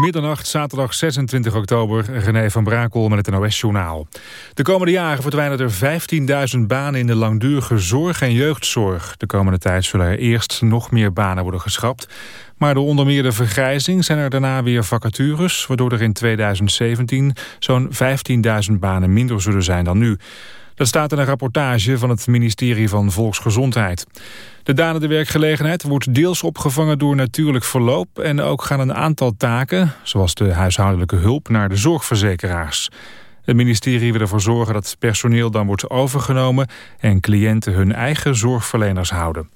Middernacht, zaterdag 26 oktober, René van Brakel met het NOS-journaal. De komende jaren verdwijnen er 15.000 banen in de langdurige zorg en jeugdzorg. De komende tijd zullen er eerst nog meer banen worden geschrapt. Maar door onder meer de vergrijzing zijn er daarna weer vacatures... waardoor er in 2017 zo'n 15.000 banen minder zullen zijn dan nu. Dat staat in een rapportage van het ministerie van Volksgezondheid. De dalende werkgelegenheid wordt deels opgevangen door natuurlijk verloop... en ook gaan een aantal taken, zoals de huishoudelijke hulp, naar de zorgverzekeraars. Het ministerie wil ervoor zorgen dat personeel dan wordt overgenomen... en cliënten hun eigen zorgverleners houden.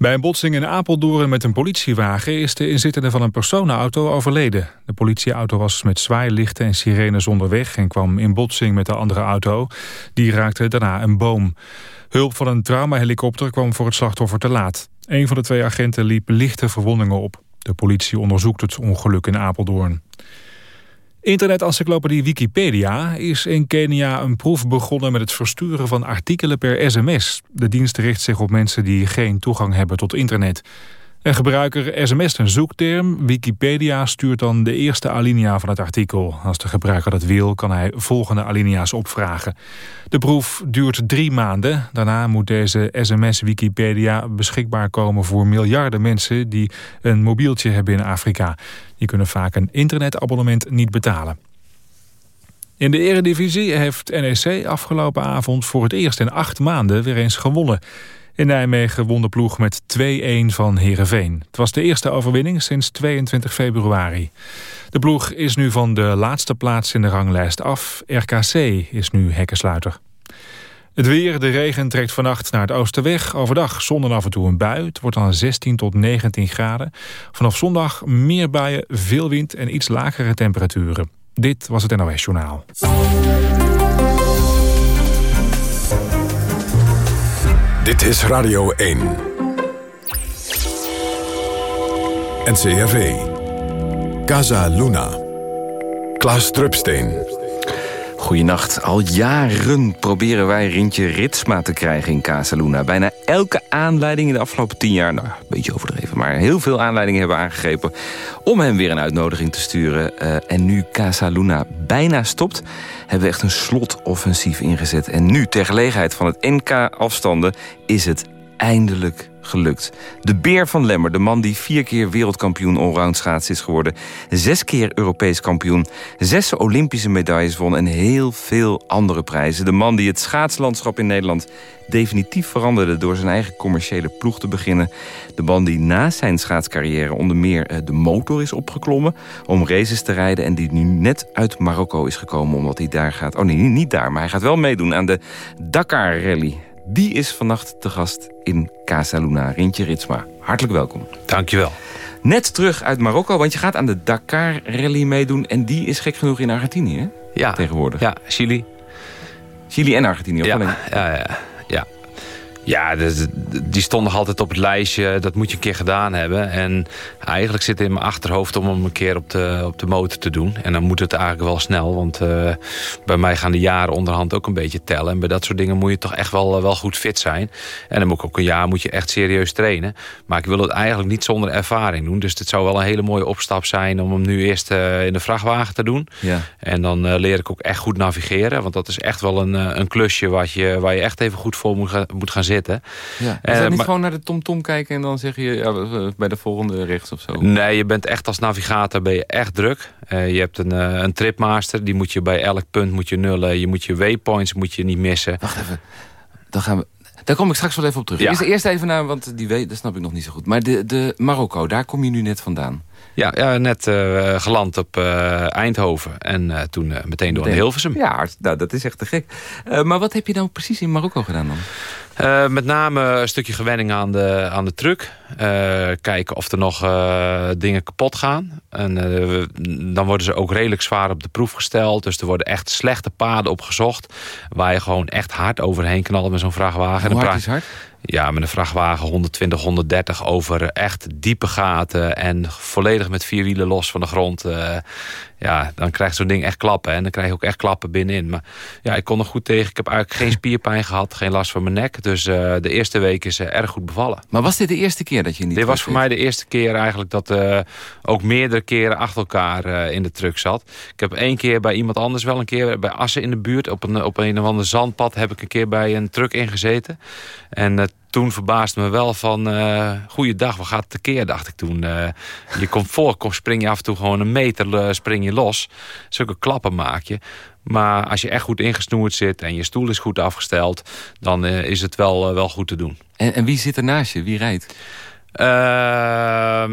Bij een botsing in Apeldoorn met een politiewagen is de inzittende van een personenauto overleden. De politieauto was met zwaailichten en sirenes onderweg en kwam in botsing met de andere auto. Die raakte daarna een boom. Hulp van een traumahelikopter kwam voor het slachtoffer te laat. Een van de twee agenten liep lichte verwondingen op. De politie onderzoekt het ongeluk in Apeldoorn. Internet-encyclopedie Wikipedia is in Kenia een proef begonnen met het versturen van artikelen per sms. De dienst richt zich op mensen die geen toegang hebben tot internet. Een gebruiker sms't een zoekterm. Wikipedia stuurt dan de eerste alinea van het artikel. Als de gebruiker dat wil, kan hij volgende alinea's opvragen. De proef duurt drie maanden. Daarna moet deze sms Wikipedia beschikbaar komen voor miljarden mensen... die een mobieltje hebben in Afrika. Die kunnen vaak een internetabonnement niet betalen. In de eredivisie heeft NEC afgelopen avond voor het eerst in acht maanden weer eens gewonnen. In Nijmegen won de ploeg met 2-1 van Heerenveen. Het was de eerste overwinning sinds 22 februari. De ploeg is nu van de laatste plaats in de ranglijst af. RKC is nu hekkensluiter. Het weer, de regen trekt vannacht naar het oosten weg. Overdag zon af en toe een bui. Het wordt dan 16 tot 19 graden. Vanaf zondag meer buien, veel wind en iets lagere temperaturen. Dit was het NOS Journaal. Dit is Radio 1. NCRV. Casa Luna. Klaas Drupsteen. Goedenacht. Al jaren proberen wij Rintje Ritsma te krijgen in Casa Luna. Bijna elke aanleiding in de afgelopen tien jaar... nou, een beetje overdreven, maar heel veel aanleidingen hebben aangegrepen... om hem weer een uitnodiging te sturen. Uh, en nu Casa Luna bijna stopt... hebben we echt een slotoffensief ingezet. En nu, ter gelegenheid van het NK-afstanden... is het eindelijk gelukt. De beer van Lemmer, de man die vier keer wereldkampioen allround schaats is geworden... zes keer Europees kampioen, zes Olympische medailles won... en heel veel andere prijzen. De man die het schaatslandschap in Nederland definitief veranderde... door zijn eigen commerciële ploeg te beginnen. De man die na zijn schaatscarrière onder meer eh, de motor is opgeklommen... om races te rijden en die nu net uit Marokko is gekomen... omdat hij daar gaat... Oh nee, niet daar, maar hij gaat wel meedoen aan de Dakar Rally... Die is vannacht te gast in Casa Luna. Rintje Ritsma, hartelijk welkom. Dankjewel. Net terug uit Marokko, want je gaat aan de Dakar Rally meedoen... en die is gek genoeg in Argentinië, hè? Ja. Tegenwoordig. Ja, Chili. Chili en Argentinië, ja, alleen. Ja, ja, ja. Ja, die stond nog altijd op het lijstje. Dat moet je een keer gedaan hebben. En eigenlijk zit in mijn achterhoofd om hem een keer op de, op de motor te doen. En dan moet het eigenlijk wel snel. Want uh, bij mij gaan de jaren onderhand ook een beetje tellen. En bij dat soort dingen moet je toch echt wel, eh, wel goed fit zijn. En dan moet ik ook een jaar moet je echt serieus trainen. Maar ik wil het eigenlijk niet zonder ervaring doen. Dus het zou wel een hele mooie opstap zijn om hem nu eerst uh, in de vrachtwagen te doen. Ja. En dan leer ik ook echt goed navigeren. Want dat is echt wel een, een klusje wat je, waar je echt even goed voor moet, moet gaan zitten. Ja. Is dat niet gewoon naar de TomTom -tom kijken en dan zeg je ja, bij de volgende rechts of zo? Nee, je bent echt als navigator ben je echt druk. Uh, je hebt een, uh, een tripmaster, die moet je bij elk punt moet je nullen. Je moet je waypoints moet je niet missen. Wacht even, dan gaan we... Daar kom ik straks wel even op terug. Ja. Eerst, eerst even naar, want die weet, dat snap ik nog niet zo goed. Maar de, de Marokko, daar kom je nu net vandaan. Ja, ja net uh, geland op uh, Eindhoven. En uh, toen meteen door meteen. Hilversum. Ja, nou, dat is echt te gek. maar wat heb je nou precies in Marokko gedaan dan? Uh, met name een stukje gewenning aan de, aan de truck. Uh, kijken of er nog uh, dingen kapot gaan. En dan worden ze ook redelijk zwaar op de proef gesteld. Dus er worden echt slechte paden opgezocht. Waar je gewoon echt hard overheen knalt met zo'n vrachtwagen. Hoe hard is hard? Ja, met een vrachtwagen 120, 130 over echt diepe gaten. En volledig met vier wielen los van de grond. Ja, dan krijgt zo'n ding echt klappen. En dan krijg je ook echt klappen binnenin. Maar ja, ik kon er goed tegen. Ik heb eigenlijk geen spierpijn gehad, geen last van mijn nek. Dus uh, de eerste week is uh, erg goed bevallen. Maar was dit de eerste keer dat je niet? Dit was voor mij de eerste keer eigenlijk dat uh, ook meerdere keren achter elkaar in de truck zat. Ik heb één keer bij iemand anders wel een keer bij Assen in de buurt. Op een, op een of ander zandpad heb ik een keer bij een truck ingezeten. En toen verbaasde me wel van... Uh, goeiedag, wat gaat het tekeer, dacht ik toen. Uh, je komt voor, kom, spring je af en toe gewoon een meter uh, spring je los. Zulke klappen maak je. Maar als je echt goed ingesnoerd zit en je stoel is goed afgesteld... dan is het wel, wel goed te doen. En, en wie zit er naast je? Wie rijdt? Uh,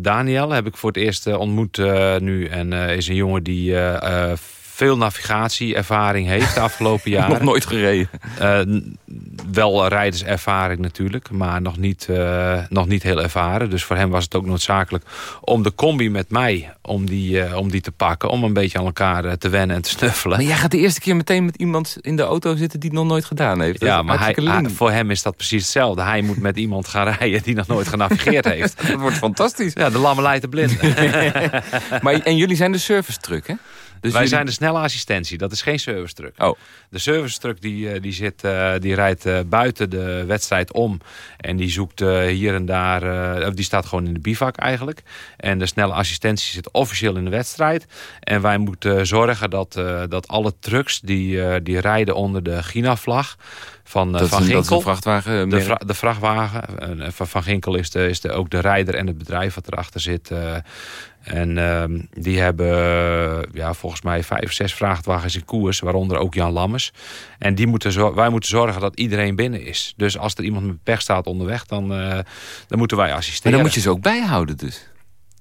Daniel heb ik voor het eerst ontmoet nu. En is een jongen die veel navigatieervaring heeft de afgelopen jaren. nog nooit gereden? Wel rijderservaring natuurlijk, maar nog niet, uh, nog niet heel ervaren. Dus voor hem was het ook noodzakelijk om de combi met mij, om die, uh, om die te pakken. Om een beetje aan elkaar te wennen en te snuffelen. Maar jij gaat de eerste keer meteen met iemand in de auto zitten die het nog nooit gedaan heeft. Ja, maar hij, hij, voor hem is dat precies hetzelfde. Hij moet met iemand gaan rijden die nog nooit genavigeerd heeft. dat wordt fantastisch. Ja, de lamme leidt blind. maar, en jullie zijn de service truck, hè? Dus Wij zijn de snelle assistentie, dat is geen service truck. Oh. De service truck die, eh, die, zit, uh, die rijdt uh, buiten de wedstrijd om. En die zoekt hier en daar, die staat gewoon in de bivak eigenlijk. En de snelle assistentie zit officieel in de wedstrijd. En wij moeten zorgen dat, dat alle trucks die, die rijden onder de Gina-vlag van, dat van Ginkel. Dat is een vrachtwagen? De, vra de, vrachtwagen. van, van Ginkel is, de, is de, ook de rijder en het bedrijf wat erachter zit. En uh, die hebben ja, volgens mij vijf, zes vrachtwagens in koers, waaronder ook Jan Lammers. En die moeten wij moeten zorgen dat iedereen binnen is. Dus als er iemand met pech staat onderweg, dan, uh, dan moeten wij assisteren. Maar dan moet je ze ook bijhouden dus?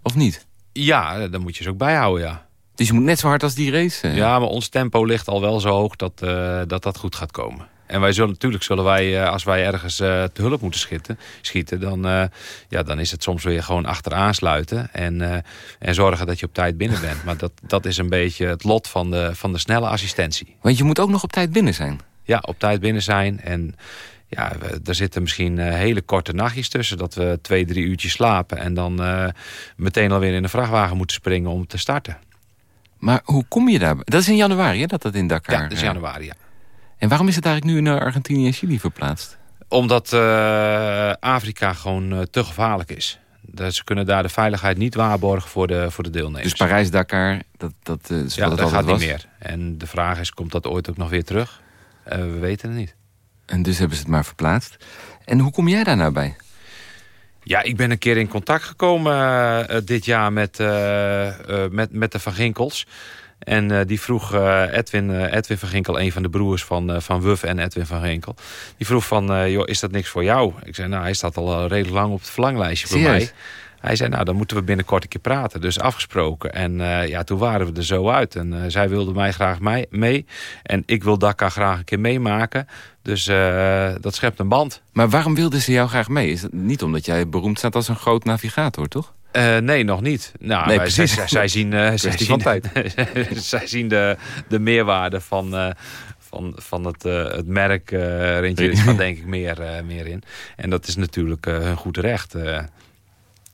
Of niet? Ja, dan moet je ze ook bijhouden, ja. Dus je moet net zo hard als die race? Ja, maar ons tempo ligt al wel zo hoog dat uh, dat, dat goed gaat komen. En wij zullen natuurlijk, zullen wij, eh, als wij ergens uh, te hulp moeten schieten, schieten, dan, uh, ja, dan is het soms weer gewoon achteraan sluiten en, en zorgen dat je op tijd binnen bent. Maar dat, dat is een beetje het lot van de, van de snelle assistentie. Want je moet ook nog op tijd binnen zijn. Ja, op tijd binnen zijn. En ja, er zitten misschien hele korte nachtjes tussen. Dat we twee, drie uurtjes slapen. En dan meteen alweer in de vrachtwagen moeten springen om te starten. Maar hoe kom je daar? Dat is in januari, hè, dat dat in Dakar... Ja, dat is januari, ja. En waarom is het eigenlijk nu naar Argentinië en Chili verplaatst? Omdat uh, Afrika gewoon uh, te gevaarlijk is. Dus ze kunnen daar de veiligheid niet waarborgen voor de, voor de deelnemers. Dus Parijs-Dakar, dat, dat uh, is ja, dat gaat was? niet meer. En de vraag is, komt dat ooit ook nog weer terug? we weten het niet. En dus hebben ze het maar verplaatst. En hoe kom jij daar nou bij? Ja, ik ben een keer in contact gekomen dit jaar met, met, met de Van Ginkels. En uh, die vroeg uh, Edwin, uh, Edwin van Ginkel, een van de broers van, van Wuf en Edwin van Ginkel. Die vroeg van, joh, is dat niks voor jou? Ik zei, nou, hij staat al redelijk lang op het verlanglijstje voor mij. Hij zei, nou, dan moeten we binnenkort een keer praten. Dus afgesproken. En ja, toen waren we er zo uit. En zij wilde mij graag mee. En ik wil Dakar graag een keer meemaken. Dus dat schept een band. Maar waarom wilde ze jou graag mee? Is het niet omdat jij beroemd staat als een groot navigator, toch? Uh, nee, nog niet. Nou, nee, precies. Zij, zij, zien, uh, zij, zien, tijd. zij zien de, de meerwaarde van, uh, van, van het, het merk uh, Rintje van denk ik meer, meer in. En dat is natuurlijk hun goed recht.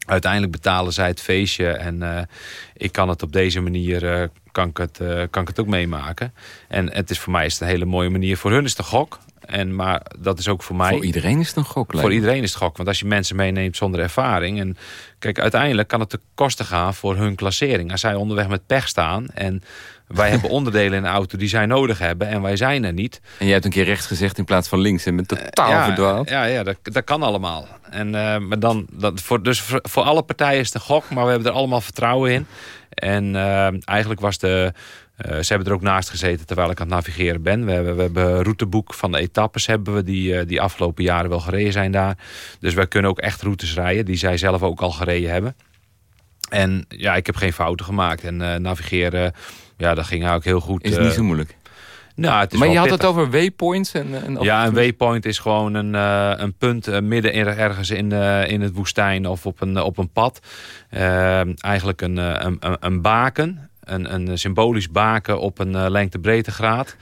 uiteindelijk betalen zij het feestje en ik kan het op deze manier kan ik het, kan ik het ook meemaken. En het is voor mij is het een hele mooie manier. Voor hun is het een gok. En, maar dat is ook voor mij... Voor iedereen is het een gok. Voor iedereen is het gok. Want als je mensen meeneemt zonder ervaring... En kijk, uiteindelijk kan het te kosten gaan voor hun klassering. Als zij onderweg met pech staan... en wij hebben onderdelen in de auto die zij nodig hebben... en wij zijn er niet. En jij hebt een keer rechts gezegd in plaats van links... en bent totaal ja, verdwaald. Ja, ja dat, dat kan allemaal. En, uh, maar dan, dat, voor, dus voor, voor, alle partijen is het een gok... maar we hebben er allemaal vertrouwen in. En uh, eigenlijk was de uh, ze hebben er ook naast gezeten terwijl ik aan het navigeren ben. We hebben, we hebben een routeboek van de etappes hebben we die, uh, die afgelopen jaren wel gereden zijn daar. Dus wij kunnen ook echt routes rijden die zij zelf ook al gereden hebben. En ja, ik heb geen fouten gemaakt. En uh, navigeren, ja, dat ging ook heel goed. Is het niet zo moeilijk? Nou, het is maar je had pittig. het over waypoints? En, en ja, een waypoint is gewoon een, uh, een punt uh, midden in, ergens in, uh, in het woestijn of op een, op een pad. eigenlijk een, een, een baken een, een symbolisch baken op een uh, lengte-breedtegraad.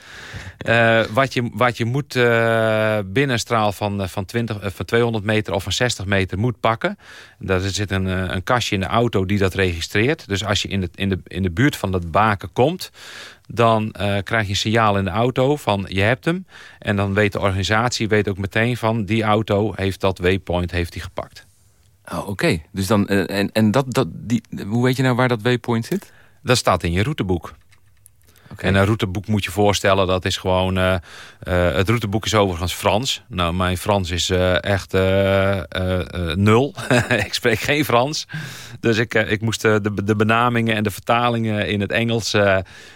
Uh, wat, je, wat je moet uh, binnen straal van, van, 20, van 200 meter of van 60 meter moet pakken. Daar zit een, een kastje in de auto die dat registreert. Dus als je in de, in de, in de buurt van dat baken komt dan krijg je een signaal in de auto van je hebt hem. En dan weet de organisatie weet ook meteen van die auto heeft dat waypoint heeft die gepakt. Oh, Oké, dus dan en, en dat, dat, die, hoe weet je nou waar dat waypoint zit? Dat staat in je routeboek. Okay. En een routeboek moet je voorstellen, dat is gewoon... Uh, uh, het routeboek is overigens Frans. Nou, mijn Frans is uh, echt nul. ik spreek geen Frans. Dus ik, ik moest de, de benamingen en de vertalingen in het Engels...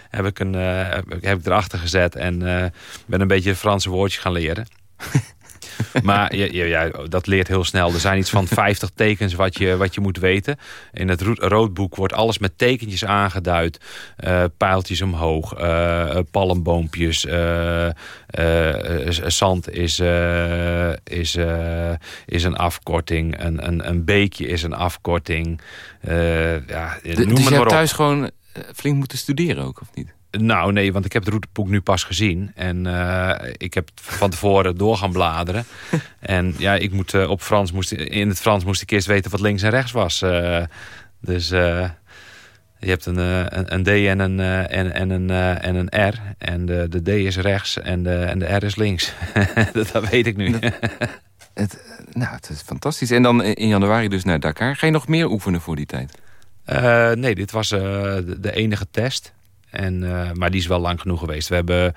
heb, ik een, heb ik erachter gezet en ben een beetje Franse woordjes gaan leren. maar ja, ja, dat leert heel snel. Er zijn iets van 50 tekens wat je, wat je moet weten. In het roodboek wordt alles met tekentjes aangeduid. Uh, pijltjes omhoog, uh, palmboompjes, uh, zand is, is, is een afkorting. Een, een, een beekje is een afkorting. ja, noem dus je hebt thuis gewoon flink moeten studeren ook, of niet? Nou, nee, want ik heb het routeboek nu pas gezien. En uh, ik heb van tevoren door gaan bladeren. en ja, ik moet, uh, op Frans moest, in het Frans moest ik eerst weten wat links en rechts was. Uh, dus je hebt een, een, een, D en een, en, en, een, en een R. En de, de D is rechts en de, en de R is links. dat, dat, weet ik nu. het, nou, het is fantastisch. En dan in januari dus naar Dakar. Ga je nog meer oefenen voor die tijd? nee, dit was de enige test. En, uh, maar die is wel lang genoeg geweest. We hebben,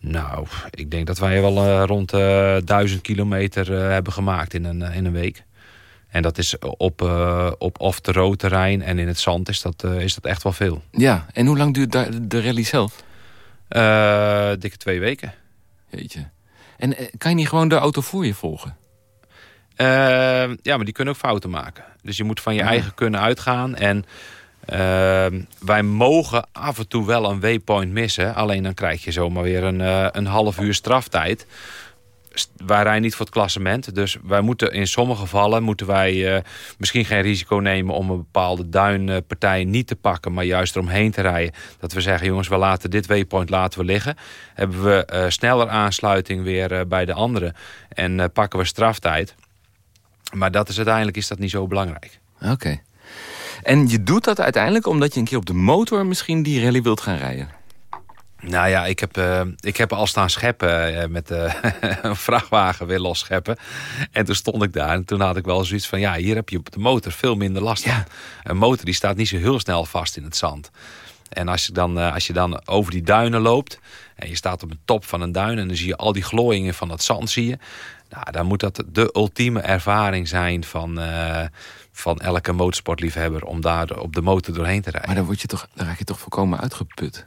nou, ik denk dat wij wel uh, rond uh, duizend kilometer hebben gemaakt in een, in een week. En dat is op, op off-the-road terrein en in het zand is dat, is dat echt wel veel. Ja, en hoe lang duurt de rally zelf? dikke twee weken. Jeetje. En kan je niet gewoon de auto voor je volgen? ja, maar die kunnen ook fouten maken. Dus je moet van je eigen kunnen uitgaan en... Ehm, wij mogen af en toe wel een waypoint missen. Alleen dan krijg je zomaar weer een, uh, een half uur straftijd. Wij rijden niet voor het klassement. Dus wij moeten in sommige gevallen moeten wij uh, misschien geen risico nemen om een bepaalde duinpartij niet te pakken, maar juist eromheen te rijden. Dat we zeggen, jongens, we laten dit waypoint laten we liggen. Hebben we uh, sneller aansluiting weer bij de andere en pakken we straftijd. Maar dat is uiteindelijk is dat niet zo belangrijk. Oké. En je doet dat uiteindelijk omdat je een keer op de motor misschien die rally wilt gaan rijden. Nou ja, ik heb, uh, ik heb al staan scheppen uh, met uh, een vrachtwagen weer losscheppen. En toen stond ik daar en toen had ik wel zoiets van... ja, hier heb je op de motor veel minder last van. Een motor die staat niet zo heel snel vast in het zand. En als je, dan, als je dan over die duinen loopt... en je staat op de top van een duin... en dan zie je al die glooiingen van het zand zie je... Nou, dan moet dat de ultieme ervaring zijn van van elke motorsportliefhebber om daar op de motor doorheen te rijden. Maar dan, word je toch, dan raak je toch volkomen uitgeput?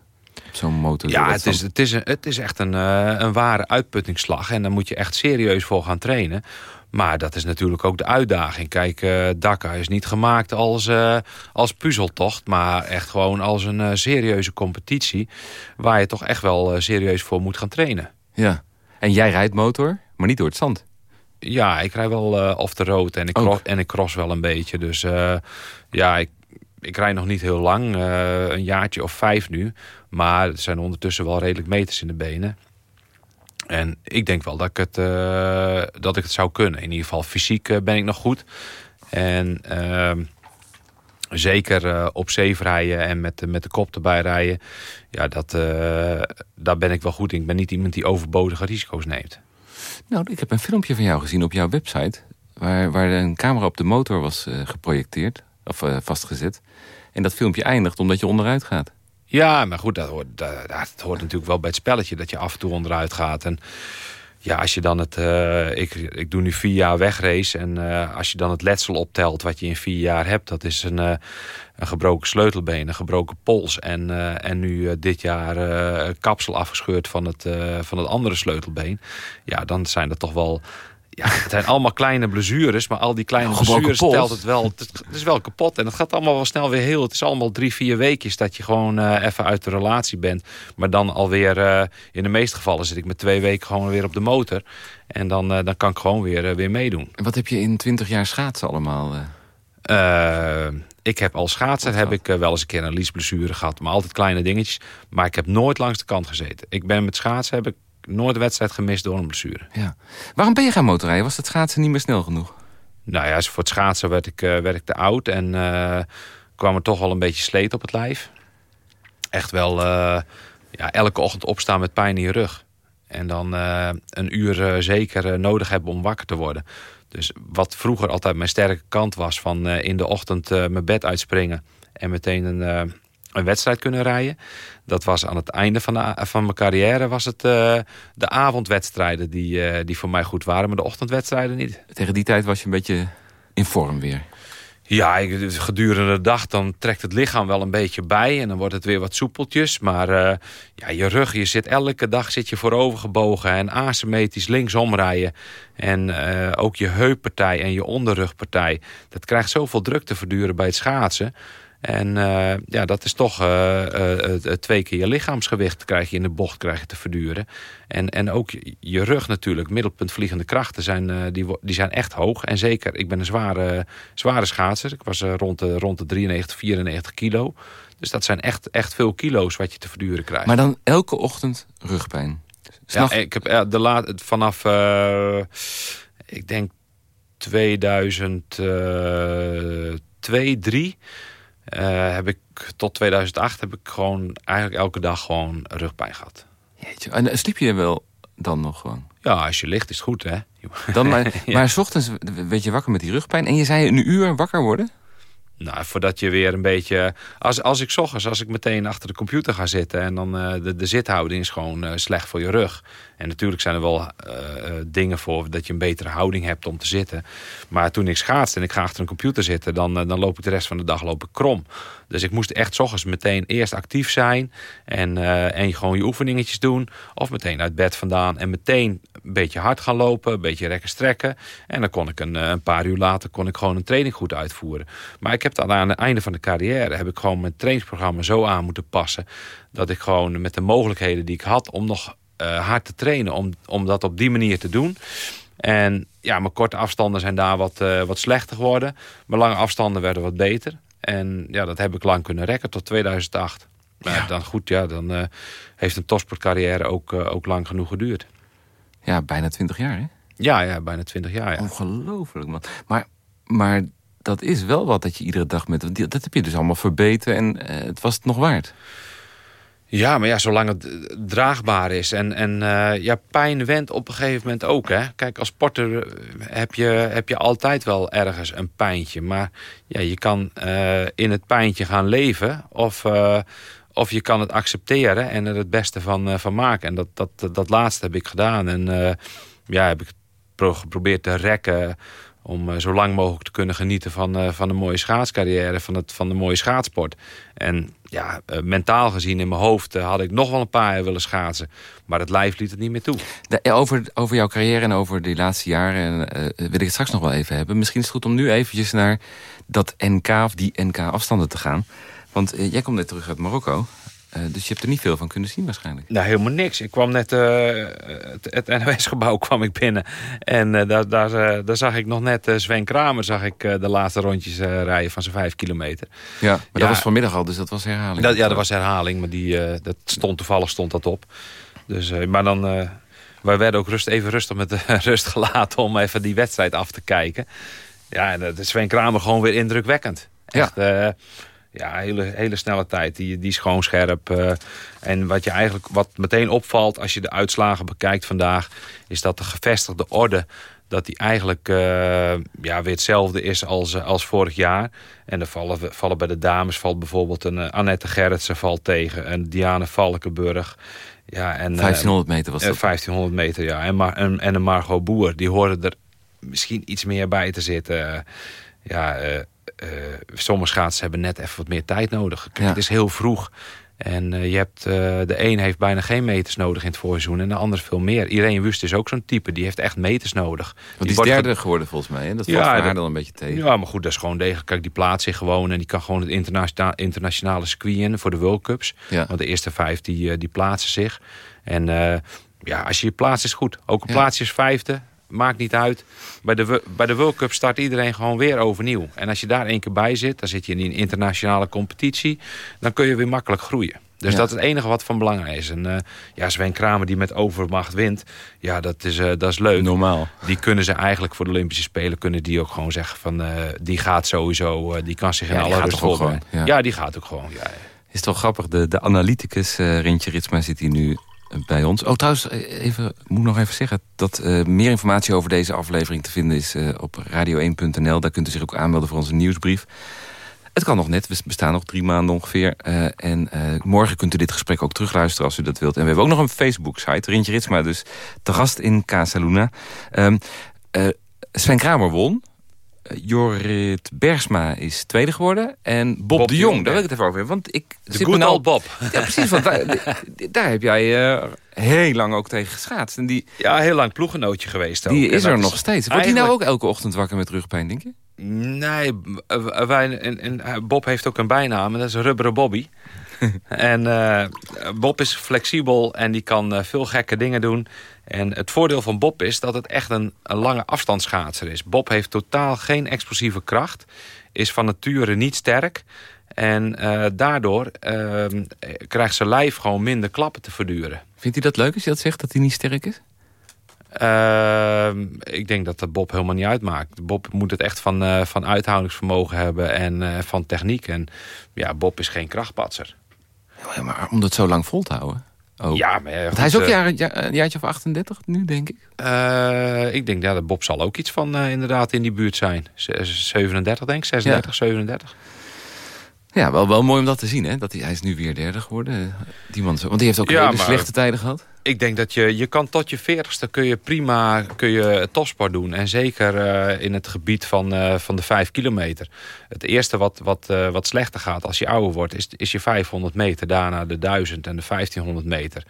Zo'n motor. Ja, het is, het, is een, het is echt een, uh, een ware uitputtingsslag. En daar moet je echt serieus voor gaan trainen. Maar dat is natuurlijk ook de uitdaging. Kijk, uh, Dakar is niet gemaakt als, uh, als puzzeltocht... maar echt gewoon als een serieuze competitie... waar je toch echt wel serieus voor moet gaan trainen. Ja, en jij rijdt motor, maar niet door het zand. Ja, ik rij wel uh, off the road en ik, cross, en ik cross wel een beetje. Dus uh, ja, ik, ik rijd nog niet heel lang. Uh, een jaartje of vijf nu. Maar er zijn ondertussen wel redelijk meters in de benen. En ik denk wel dat ik het, dat ik het zou kunnen. In ieder geval fysiek ben ik nog goed. En ehm, zeker op zee rijden en met, met de kop erbij rijden. Ja, dat, daar ben ik wel goed in. Ik ben niet iemand die overbodige risico's neemt. Nou, ik heb een filmpje van jou gezien op jouw website... waar, waar een camera op de motor was uh, geprojecteerd, of uh, vastgezet. En dat filmpje eindigt omdat je onderuit gaat. Ja, maar goed, dat hoort, dat, dat, hoort natuurlijk wel bij het spelletje... dat je af en toe onderuit gaat. En ja, als je dan het... Uh, ik, ik doe nu vier jaar wegrace... en als je dan het letsel optelt wat je in vier jaar hebt... dat is een, een gebroken sleutelbeen, een gebroken pols... en, en nu dit jaar kapsel afgescheurd van het, van het andere sleutelbeen... ja, dan zijn dat toch wel ja, het zijn allemaal kleine blessures, maar al die kleine nou, blessures stelt het wel. Het, is wel kapot en het gaat allemaal wel snel weer heel. Het is allemaal drie, vier weekjes dat je gewoon uh, even uit de relatie bent. Maar dan alweer, uh, in de meeste gevallen zit ik met twee weken gewoon weer op de motor. En dan, uh, dan kan ik gewoon weer, weer meedoen. En wat heb je in twintig jaar schaatsen allemaal? ik heb als schaatser heb ik wel eens een keer een liesblessure gehad. Maar altijd kleine dingetjes. Maar ik heb nooit langs de kant gezeten. Ik ben met schaatsen heb ik nooit een wedstrijd gemist door een blessure. Ja. Waarom ben je gaan motorrijden? Was het schaatsen niet meer snel genoeg? Nou ja, voor het schaatsen werd ik, werd ik te oud. En kwam er toch wel een beetje sleet op het lijf. Echt wel ja, elke ochtend opstaan met pijn in je rug. En dan uh, een uur uh, zeker uh, nodig hebben om wakker te worden. Dus wat vroeger altijd mijn sterke kant was... van in de ochtend mijn bed uitspringen... en meteen een, een wedstrijd kunnen rijden. Dat was aan het einde van, de, van mijn carrière... was het de avondwedstrijden die, die voor mij goed waren... maar de ochtendwedstrijden niet. Tegen die tijd was je een beetje in vorm weer. Ja, gedurende de dag dan trekt het lichaam wel een beetje bij. En dan wordt het weer wat soepeltjes. Maar uh, ja, je rug, je zit elke dag zit je voorover gebogen. En asymmetrisch linksom rijden. En uh, ook je heuppartij en je onderrugpartij. Dat krijgt zoveel druk te verduren bij het schaatsen. En uh, ja, dat is toch uh, uh, twee keer je lichaamsgewicht krijg je in de bocht krijg je te verduren. En, en ook je rug natuurlijk, middelpunt vliegende krachten zijn, die, die zijn echt hoog. En zeker, ik ben een zware, zware schaatser. Ik was rond, de, rond de 93, 94 kilo. Dus dat zijn echt, echt veel kilo's wat je te verduren krijgt. Maar dan elke ochtend rugpijn? Ja, ik heb de laat, vanaf, ik denk 2002, 2003 uh, heb ik tot 2008 heb ik gewoon eigenlijk elke dag gewoon rugpijn gehad. Jeetje. En sliep je wel dan nog gewoon? Ja, als je ligt is het goed, hè? Dan maar, ja. maar s ochtends werd je wakker met die rugpijn en je zei een uur wakker worden? Nou, voordat je weer een beetje... Als, als ik ochtends, als ik meteen achter de computer ga zitten... en dan uh, de, de zithouding is gewoon uh, slecht voor je rug. En natuurlijk zijn er wel uh, dingen voor dat je een betere houding hebt om te zitten. Maar toen ik schaatste en ik ga achter een computer zitten... dan, dan loop ik de rest van de dag loop ik krom. Dus ik moest echt ochtends meteen eerst actief zijn... en, en gewoon je oefeningetjes doen. Of meteen uit bed vandaan en meteen een beetje hard gaan lopen... een beetje rekken strekken. En dan kon ik een, een paar uur later kon ik gewoon een training goed uitvoeren. Maar ik heb dan aan het einde van de carrière... heb ik gewoon mijn trainingsprogramma zo aan moeten passen... dat ik gewoon met de mogelijkheden die ik had... om nog uh, hard te trainen, om, om dat op die manier te doen... En ja, mijn korte afstanden zijn daar wat, uh, wat slechter geworden. Mijn lange afstanden werden wat beter. En ja, dat heb ik lang kunnen rekken tot 2008. Maar ja. dan goed, ja, dan uh, heeft een topsportcarrière ook, uh, ook lang genoeg geduurd. Ja, bijna 20 jaar, hè? Ja, ja bijna 20 jaar, ja. Ongelooflijk, man. Maar, maar dat is wel wat dat je iedere dag met... Dat heb je dus allemaal verbeterd en het was het nog waard. Ja, maar ja, zolang het draagbaar is. En, en uh, ja, pijn went op een gegeven moment ook. Hè? Kijk, als sporter heb je, heb je altijd wel ergens een pijntje. Maar ja, je kan in het pijntje gaan leven. Of, of je kan het accepteren en er het beste van, van maken. En dat, dat, dat laatste heb ik gedaan. En ja, heb ik geprobeerd te rekken om zo lang mogelijk te kunnen genieten van, van een mooie schaatscarrière, van, het, van de mooie schaatsport. En ja, uh, mentaal gezien in mijn hoofd had ik nog wel een paar jaar willen schaatsen. Maar het lijf liet het niet meer toe. Over, over jouw carrière en over die laatste jaren wil ik het straks nog wel even hebben. Misschien is het goed om nu eventjes naar dat NK of die NK-afstanden te gaan. Want jij komt net terug uit Marokko. Uh, dus je hebt er niet veel van kunnen zien waarschijnlijk. Nou, helemaal niks. Ik kwam net, uh, het, het NOS-gebouw kwam ik binnen. En uh, daar, daar, daar zag ik nog net Sven Kramer zag ik, de laatste rondjes rijden van zijn vijf kilometer. Ja, maar ja, dat was vanmiddag al, dus dat was herhaling. Dat, ja, dat was herhaling, maar die, dat stond toevallig stond dat op. Dus, maar dan, wij werden ook rust, even rustig met de rust gelaten om even die wedstrijd af te kijken. Ja, en de Sven Kramer gewoon weer indrukwekkend. Echt, ja ja, hele, hele snelle tijd. Die, die is gewoon scherp. Uh, en wat je eigenlijk wat meteen opvalt als je de uitslagen bekijkt vandaag... is dat de gevestigde orde dat die eigenlijk uh, ja, weer hetzelfde is als, als vorig jaar. En er vallen, vallen bij de dames valt bijvoorbeeld een uh, Annette Gerritsen valt tegen. En Diane Valkenburg. Ja, en, 1500 meter was dat? 1500 meter, ja. En, Mar en, en een Margot Boer. Die horen er misschien iets meer bij te zitten. ja, uh, sommige schaatsers hebben net even wat meer tijd nodig. Kijk, ja. Het is heel vroeg. En uh, je hebt, uh, de een heeft bijna geen meters nodig in het voorseizoen... en de ander veel meer. Irene Wust is ook zo'n type, die heeft echt meters nodig. Want die, die is derde geworden volgens mij, hè? Dat valt ja, haar dan een beetje tegen. Ja, maar goed, dat is gewoon degelijk. Kijk, die plaatst zich gewoon... en die kan gewoon het interna internationale circuit in voor de World Cups. Ja. Want de eerste vijf, die, die plaatsen zich. En ja, als je je plaatst is goed. Ook een plaatsje is vijfde maakt niet uit. Bij de, bij de World Cup start iedereen gewoon weer overnieuw. En als je daar één keer bij zit, dan zit je in een internationale competitie. Dan kun je weer makkelijk groeien. Dus dat is het enige wat van belang is. En uh, ja, Sven Kramer die met overmacht wint, ja, dat is, uh, dat is leuk. Normaal. Die kunnen ze eigenlijk voor de Olympische Spelen, kunnen die ook gewoon zeggen van, uh, die gaat sowieso, die kan zich in ja, alle rust gewoon. Ja. ja. die gaat ook gewoon, ja. Is toch grappig, de, de analyticus Rintje Ritsma zit hier nu bij ons. Oh, trouwens, even, moet nog even zeggen... dat uh, meer informatie over deze aflevering te vinden is uh, op radio1.nl. Daar kunt u zich ook aanmelden voor onze nieuwsbrief. Het kan nog net, we bestaan nog drie maanden ongeveer. En morgen kunt u dit gesprek ook terugluisteren als u dat wilt. En we hebben ook nog een Facebook-site, Rintje Ritsma, dus te gast in Casa Luna. Um, Sven Kramer won. Jorrit Bersma is tweede geworden. En Bob, Bob de Jong, daar wil ik het even over hebben. Want ik de old Bob. Ja, precies. Want daar, daar heb jij uh, heel lang ook tegen geschaatst. En die, ja, heel lang ploegenootje geweest. Die is er nog steeds. Wordt hij nou ook elke ochtend wakker met rugpijn, denk je? Nee, wij, en, en Bob heeft ook een bijnaam. En dat is Rubberen Bobby. en uh, Bob is flexibel en die kan uh, veel gekke dingen doen. En het voordeel van Bob is dat het echt een, een lange afstandsschaatser is. Bob heeft totaal geen explosieve kracht. Is van nature niet sterk. En uh, daardoor krijgt zijn lijf gewoon minder klappen te verduren. Vindt hij dat leuk als je dat zegt, dat hij niet sterk is? Uh, ik denk dat dat Bob helemaal niet uitmaakt. Bob moet het echt van, uh, van uithoudingsvermogen hebben en uh, van techniek. En ja, Bob is geen krachtpatser. Ja, maar om dat zo lang vol te houden? Oh. Ja, maar hij is ook jaar, ja, een jaartje of 38 nu, denk ik. Uh, ik denk ja, dat Bob zal ook iets van uh, inderdaad in die buurt zijn. 37 denk ik, 36, ja. 37. Ja, wel, wel mooi om dat te zien, hè? Dat hij, hij is nu weer derde geworden. Die man, want die heeft ook hele slechte tijden gehad. Ik denk dat je, je kan tot je veertigste kun je prima kun je topsport doen. En zeker uh, in het gebied van, uh, van de vijf kilometer. Het eerste wat, wat, uh, wat slechter gaat als je ouder wordt... is, is je 500 meter, daarna de 1000 en de 1500 meter.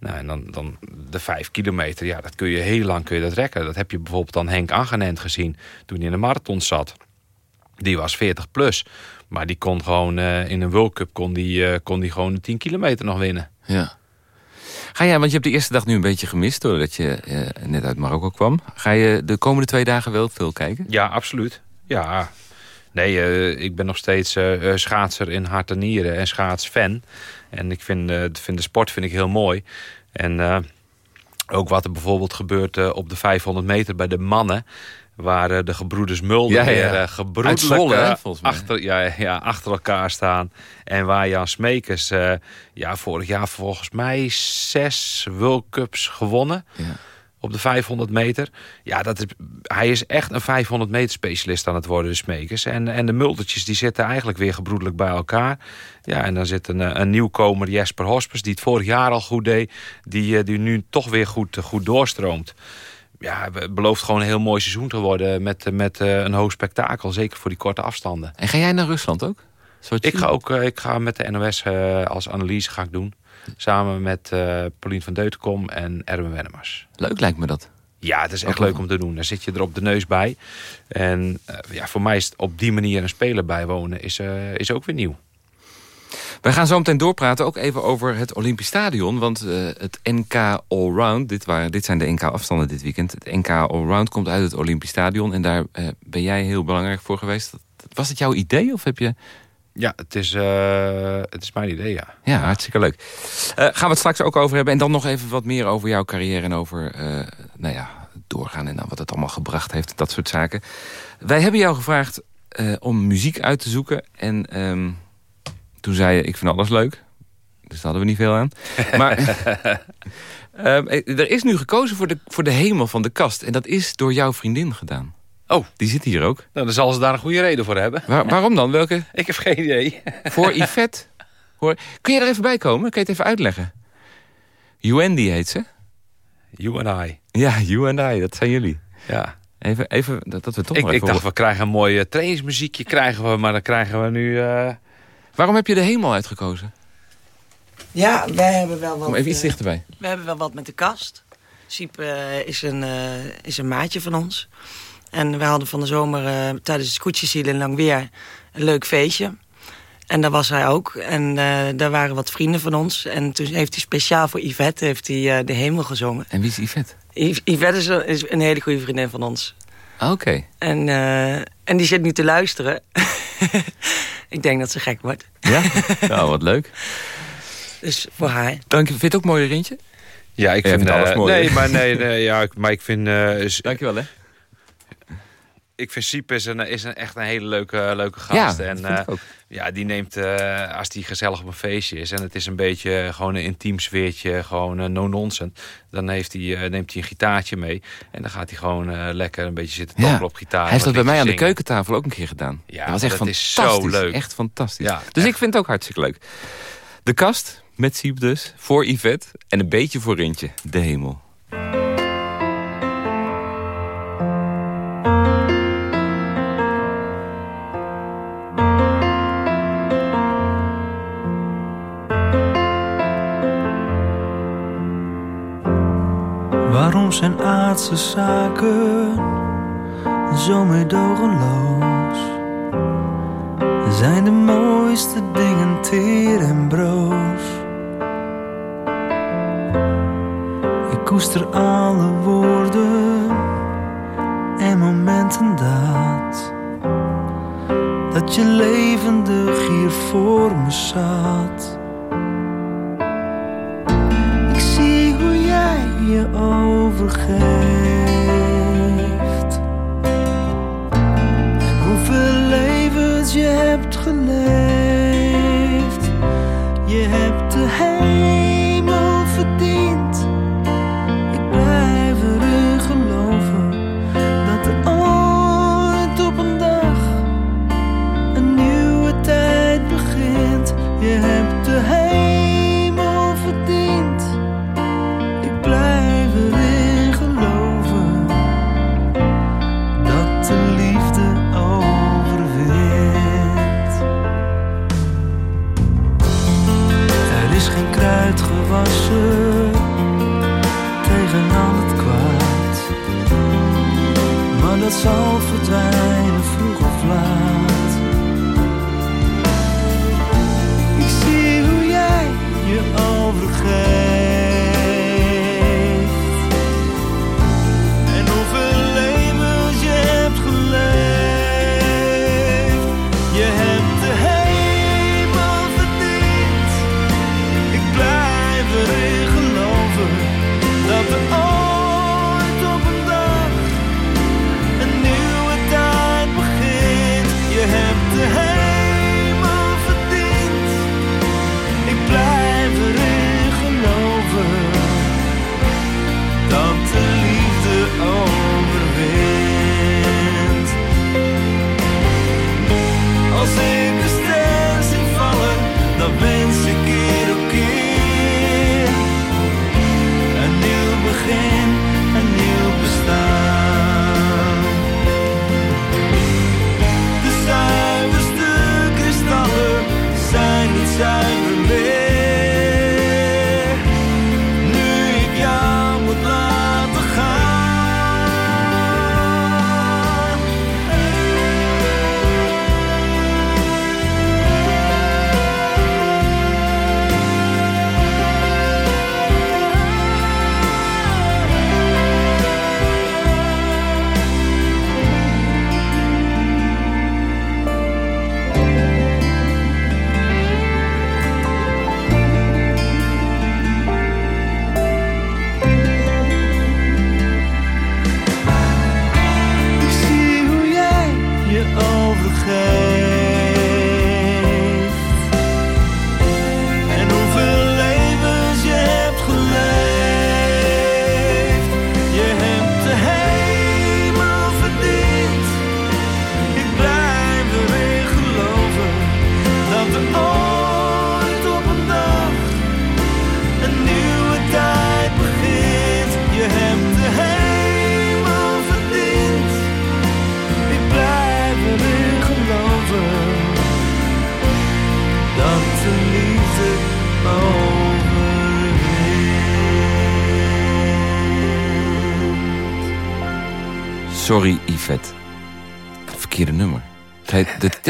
Nou, en dan, dan de vijf kilometer, ja, dat kun je heel lang kun je dat rekken. Dat heb je bijvoorbeeld aan Henk Angenent gezien toen hij in de marathon zat. Die was 40 plus. Maar die kon gewoon in een World Cup kon die, kon die gewoon de 10 kilometer nog winnen. Ja. Ga jij, want je hebt de eerste dag nu een beetje gemist... doordat je uh, net uit Marokko kwam. Ga je de komende twee dagen wel veel kijken? Ja, absoluut. Ja. Nee, ik ben nog steeds schaatser in hart en nieren en schaatsfan. En ik vind, vind de sport vind ik heel mooi. En ook wat er bijvoorbeeld gebeurt op de 500 meter bij de mannen waar de gebroeders Mulder ja, ja. weer gebroedelijk Zwolle, hè, volgens mij. achter, ja, ja, achter elkaar staan. En waar Jan Smekers uh, ja, vorig jaar volgens mij zes World Cups gewonnen. Ja. Op de 500 meter. Ja, dat is, hij is echt een 500 meter specialist aan het worden, de Smekers. En, en de muldertjes die zitten eigenlijk weer gebroedelijk bij elkaar. Ja, en dan zit een, een nieuwkomer, Jesper Hospers, die het vorig jaar al goed deed. Die, die nu toch weer goed, goed doorstroomt ja, het belooft gewoon een heel mooi seizoen te worden met, met uh, een hoog spektakel. Zeker voor die korte afstanden. En ga jij naar Rusland ook? Ik ga ook uh, ik ga met de NOS uh, als analyse ga ik doen. Samen met Paulien van Deutenkom en Erwin Wennemars. Leuk lijkt me dat. Ja, het is echt leuk om te doen. Daar zit je er op de neus bij. En ja, voor mij is op die manier een speler bijwonen is, is ook weer nieuw. Wij gaan zo meteen doorpraten ook even over het Olympisch Stadion. Want uh, het NK Allround, dit, waren, dit zijn de NK-afstanden dit weekend. Het NK Allround komt uit het Olympisch Stadion. En daar uh, ben jij heel belangrijk voor geweest. Was het jouw idee of heb je... Ja, het is, uh, het is mijn idee, ja. Ja, hartstikke leuk. gaan we het straks ook over hebben. En dan nog even wat meer over jouw carrière en over nou ja, doorgaan... en dan wat het allemaal gebracht heeft, dat soort zaken. Wij hebben jou gevraagd om muziek uit te zoeken. En... Um, toen zei je, ik vind alles leuk. Dus daar hadden we niet veel aan. Maar uh, er is nu gekozen voor de, voor de hemel van de kast. En dat is door jouw vriendin gedaan. Oh. Die zit hier ook. Nou, dan zal ze daar een goede reden voor hebben. Waar, waarom dan? Welke? Ik heb geen idee. voor Yvette. Hoor. Kun je er even bij komen? Kun je het even uitleggen? Wendy heet ze. You and I. Ja, you and I. Dat zijn jullie. Ja. Even, even dat, dat we toch ik, maar even... Ik dacht, we krijgen een mooi trainingsmuziekje, krijgen we, maar dan krijgen we nu... Uh... Waarom heb je de hemel uitgekozen? Ja, wij hebben wel wat... Kom even iets dichterbij. We hebben wel wat met de kast. Siep uh, is, een, uh, is een maatje van ons. En we hadden van de zomer uh, tijdens het scootjesiel in Langweer een leuk feestje. En daar was hij ook. En daar waren wat vrienden van ons. En toen heeft hij speciaal voor Yvette heeft hij, de hemel gezongen. En wie is Yvette? Yvette is een, is een hele goede vriendin van ons. Oké. En, eh, en die zit nu te luisteren. ik denk dat ze gek wordt. Ja? nou, wat leuk. Dus voor haar. Dank je. Vind je het ook mooi, Rintje? Ja, ik vind... vindt alles eh, mooi, nee, maar, nee, nee, ja, ik- maar ik vind... eh, s- Dankjewel, hè? Ik vind Siep is, een, is een, echt een hele leuke, leuke gast. Ja, en eh, ja, die neemt, eh, als die gezellig op een feestje is... en het is een beetje gewoon een intiem sfeertje, gewoon eh, no-nonsense... dan heeft eh, neemt hij een gitaartje mee... en dan gaat hij gewoon lekker een beetje zitten Ja. op gitaar. Hij heeft dat bij mij aan de keukentafel ook een keer gedaan. Ja, dat was echt dat is fantastisch. zo leuk. Echt fantastisch. Ja, dus echt. ik vind het ook hartstikke leuk. De kast met Siep dus, voor Yvette en een beetje voor Rintje. De hemel. Waarom zijn aardse zaken zo meedogenloos? Zijn de mooiste dingen teer en broos? Ik koester alle woorden en momenten dat Dat je levendig hier voor me zat je overgeeft. Hoeveel levens je hebt geleefd.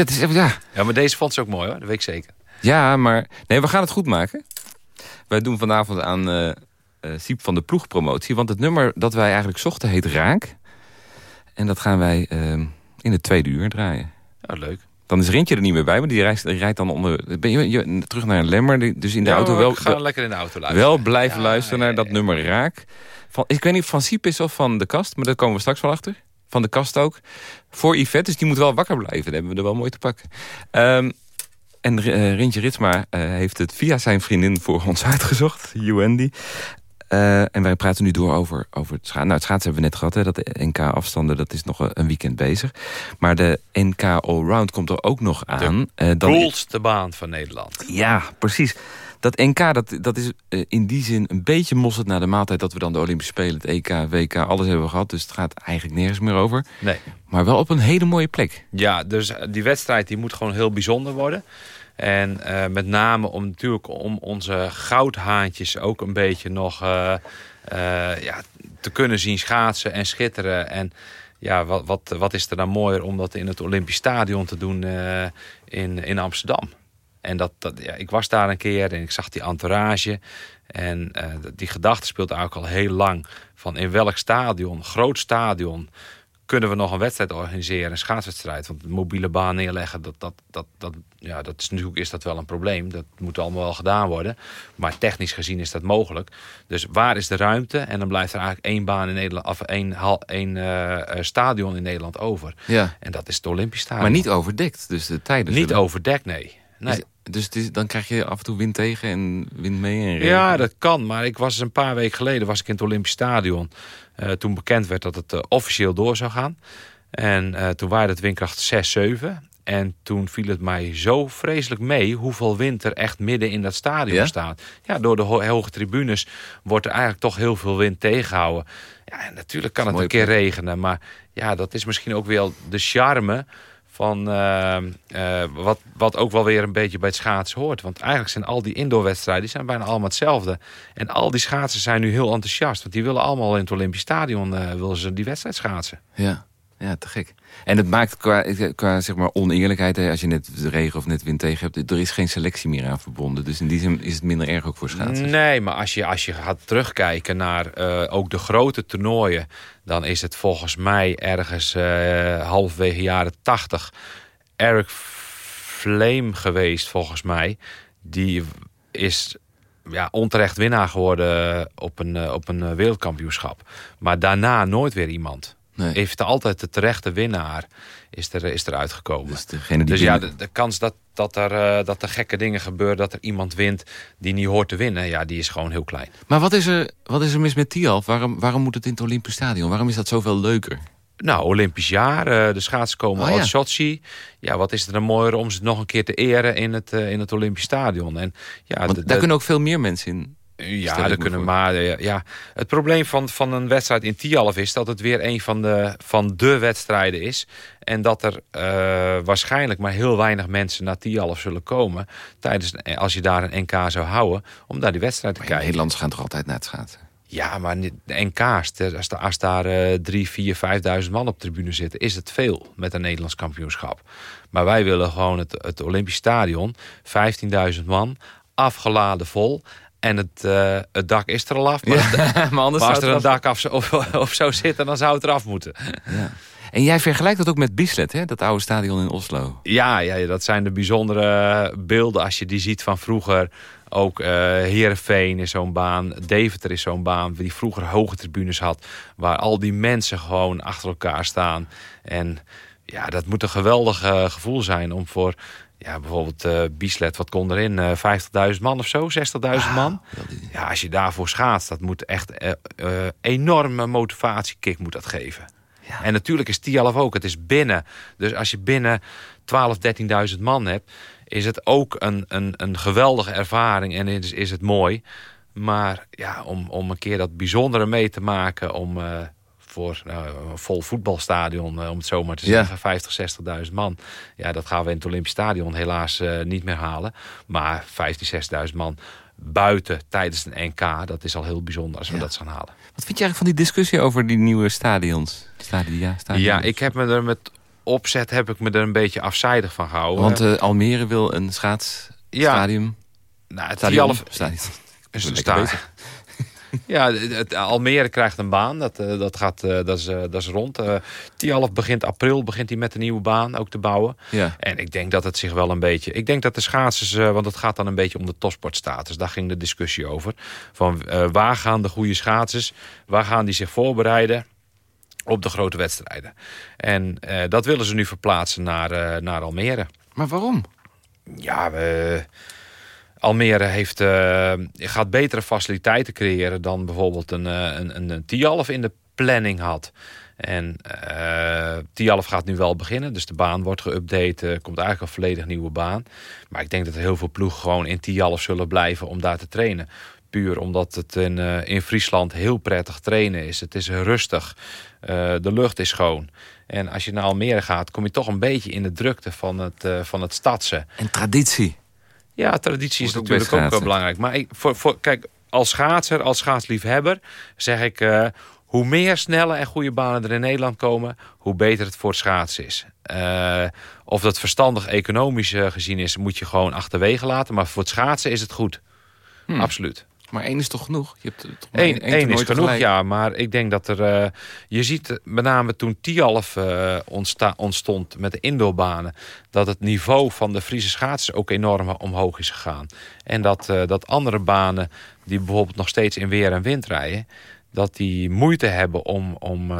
Dat, is, ja. Ja, maar deze vond ze ook mooi hoor, dat weet ik zeker. ja, maar nee, we gaan het goed maken. Wij doen vanavond aan eh Siep van de ploegpromotie. Want het nummer dat wij eigenlijk zochten heet Raak. En dat gaan wij eh, in het tweede uur draaien. Ja, leuk. Dan is Rintje er niet meer bij, want die, die rijdt dan onder, ben je, je- terug naar een lemmer. Dus in de Ja, auto maar wel, we gaan wel, lekker in de auto luisteren. wel blijven Ja, luisteren naar dat nummer. Raak. Van, ik weet niet of van Siep is of van de kast, maar daar komen we straks wel achter. Van de kast ook. Voor Yvette, dus die moet wel wakker blijven. Dan hebben we er wel mooi te pakken. Ehm, en eh, Rintje Ritsma eh, heeft het via zijn vriendin voor ons uitgezocht, Wendy. Eh, en wij praten nu door over, over het schaatsen. Nou, het schaatsen hebben we net gehad, hè, dat NK-afstanden, dat is nog een- weekend bezig. Maar de NK Allround komt er ook nog aan. Eh, dan- Coolste baan van Nederland. ja, precies. Dat NK, dat, dat is eh, in die zin een beetje mosterd na de maaltijd... dat we dan de Olympische Spelen, het EK, WK, alles hebben gehad. Dus het gaat eigenlijk nergens meer over. Nee. Maar wel op een hele mooie plek. Ja, dus die wedstrijd die moet gewoon heel bijzonder worden. En eh, met name om natuurlijk om onze goudhaantjes ook een beetje nog eh, eh, ja, te kunnen zien schaatsen en schitteren. En ja, wat, wat, wat is er dan mooier om dat in het Olympisch Stadion te doen eh, in, in Amsterdam. En dat, dat, ja, ik was daar een keer en ik zag die entourage. En eh, die gedachte speelt eigenlijk al heel lang. Van in welk stadion, groot stadion, kunnen we nog een wedstrijd organiseren, een schaatswedstrijd. Want de mobiele baan neerleggen, dat, dat, dat, dat, ja, dat is natuurlijk is dat wel een probleem. Dat moet allemaal wel gedaan worden. Maar technisch gezien is dat mogelijk. Dus waar is de ruimte? En dan blijft er eigenlijk één baan in Nederland, of één, hal, één eh, eh, stadion in Nederland over. Ja. En dat is het Olympisch Stadion. Maar niet overdekt, dus de tijden niet zullen- overdekt, nee. Nee. Dus, dus het is, dan krijg je af en toe wind tegen en wind mee en regen. Ja, dat kan. Maar ik was een paar weken geleden was ik in het Olympisch Stadion. eh, toen bekend werd dat het eh, officieel door zou gaan. En eh, toen waren het windkracht 6, 7. En toen viel het mij zo vreselijk mee hoeveel wind er echt midden in dat stadion Ja? staat. Ja, door de ho- hoge tribunes wordt er eigenlijk toch heel veel wind tegengehouden. Ja, en natuurlijk kan het een keer regenen. Maar ja, dat is misschien ook wel de charme van eh, eh, wat, wat ook wel weer een beetje bij het schaatsen hoort. Want eigenlijk zijn al die indoorwedstrijden zijn bijna allemaal hetzelfde. En al die schaatsers zijn nu heel enthousiast. Want die willen allemaal in het Olympisch Stadion eh, willen ze die wedstrijd schaatsen. Ja, ja, te gek. En het maakt qua, qua zeg maar oneerlijkheid, hè, als je net de regen of net wind tegen hebt, er is geen selectie meer aan verbonden. Dus in die zin is het minder erg ook voor schaatsers. Nee, maar als je, als je gaat terugkijken naar eh, ook de grote toernooien... dan is het volgens mij ergens eh halverwege jaren tachtig... Eric Flame geweest, volgens mij. Die is ja, onterecht winnaar geworden op een, eh, op een wereldkampioenschap. Maar daarna nooit weer iemand. Nee. Heeft altijd de terechte winnaar is er, is er uitgekomen. Dus degene die Dus ja, de, de kans dat, dat, er, eh, dat er gekke dingen gebeuren... dat er iemand wint die niet hoort te winnen... ja, die is gewoon heel klein. Maar wat is er, wat is er mis met Tialf? Waarom, waarom moet het in het Olympisch Stadion? Waarom is dat zoveel leuker? Nou, Olympisch jaar, eh, de schaatsen komen Oh, uit ja. Sochi. Ja, wat is er dan mooier om ze nog een keer te eren in het, eh, in het Olympisch Stadion. En, ja, Want de- daar kunnen ook veel meer mensen in. Ja, ik er me kunnen maar. eh, Ja, het probleem van, van een wedstrijd in Tialf is dat het weer een van de, van de wedstrijden is. En dat er eh, waarschijnlijk maar heel weinig mensen naar Tialf zullen komen. Tijdens, als je daar een NK zou houden, om daar die wedstrijd te Maar kijken. Nederlanders gaan toch altijd naar het schaatsen? Ja, maar de NK's, als, daar- als daar eh, drie, vier, vijfduizend man op tribune zitten... is het veel met een Nederlands kampioenschap. Maar wij willen gewoon het, het Olympisch Stadion, 15.000 man, afgeladen vol... En het, eh, het dak is er al af. Maar, het- maar anders maar als er een dak af, of, of zou zitten, dan zou het eraf moeten. Ja. En jij vergelijkt dat ook met Bislett, hè? dat oude stadion in Oslo. Ja, ja, dat zijn de bijzondere beelden als je die ziet van vroeger. Ook eh Heerenveen is zo'n baan. Deventer is zo'n baan die vroeger hoge tribunes had. Waar al die mensen gewoon achter elkaar staan. En ja, dat moet een geweldig eh, gevoel zijn om voor... Ja, bijvoorbeeld eh Bieslet, wat kon erin? Eh 50.000 man of zo, 60.000 man. Ja, als je daarvoor schaatst, dat moet echt eh, enorme motivatiekick moet dat geven. En natuurlijk is Tialf ook, het is binnen. Dus als je binnen 12, 13.000 man hebt, is het ook een, een, een geweldige ervaring en is, is het mooi. Maar ja, om, om een keer dat bijzondere mee te maken, om voor nou, een vol voetbalstadion, eh, om het zo maar te Ja. zeggen, 50, 60.000 man. Ja, dat gaan we in het Olympisch Stadion helaas eh, niet meer halen. Maar 15, 60.000 man buiten tijdens een NK, dat is al heel bijzonder als we Ja. dat gaan halen. Wat vind je eigenlijk van die discussie over die nieuwe stadions? Stadia, stadions? Ja, ik heb me er met opzet heb ik me er een beetje afzijdig van gehouden. Want eh, Almere wil een schaatsstadion. ja, nou, het Stadion. Tialf Stadion. is een sta-. Ja, het, Almere krijgt een baan. Dat, eh, dat, gaat, eh, dat, is, eh, dat is rond. Eh Tialf begint april begint hij met een nieuwe baan ook te bouwen. Ja. En ik denk dat het zich wel een beetje... Ik denk dat de schaatsers... want het gaat dan een beetje om de topsportstatus. Daar ging de discussie over. Van waar gaan de goede schaatsers... Waar gaan die zich voorbereiden op de grote wedstrijden. En dat willen ze nu verplaatsen naar, naar Almere. Maar waarom? Ja, we, Almere heeft, eh, gaat betere faciliteiten creëren dan bijvoorbeeld een, eh, een, een, een Tialf in de planning had. En eh Tialf gaat nu wel beginnen, dus de baan wordt geüpdate. Er komt eigenlijk een volledig nieuwe baan. Maar ik denk dat heel veel ploegen gewoon in Tialf zullen blijven om daar te trainen. Puur omdat het in, in Friesland heel prettig trainen is. Het is rustig, de lucht is schoon. En als je naar Almere gaat, kom je toch een beetje in de drukte van het, eh, van het stadse. En traditie. Ja, traditie is ook natuurlijk ook, wel belangrijk. Maar ik, voor, voor, kijk, als schaatser, als schaatsliefhebber, zeg ik... eh, hoe meer snelle en goede banen er in Nederland komen... hoe beter het voor het schaatsen is. Eh, of dat verstandig economisch eh, gezien is... moet je gewoon achterwege laten. Maar voor het schaatsen is het goed. Hm. Absoluut. Maar één is toch genoeg? Je hebt toch Eén één is genoeg, ja. Maar ik denk dat er... eh, je ziet met name toen Tialf ontsta- ontstond met de indoorbanen... dat het niveau van de Friese schaatsers ook enorm omhoog is gegaan. En dat, eh, dat andere banen die bijvoorbeeld nog steeds in weer en wind rijden... dat die moeite hebben om, om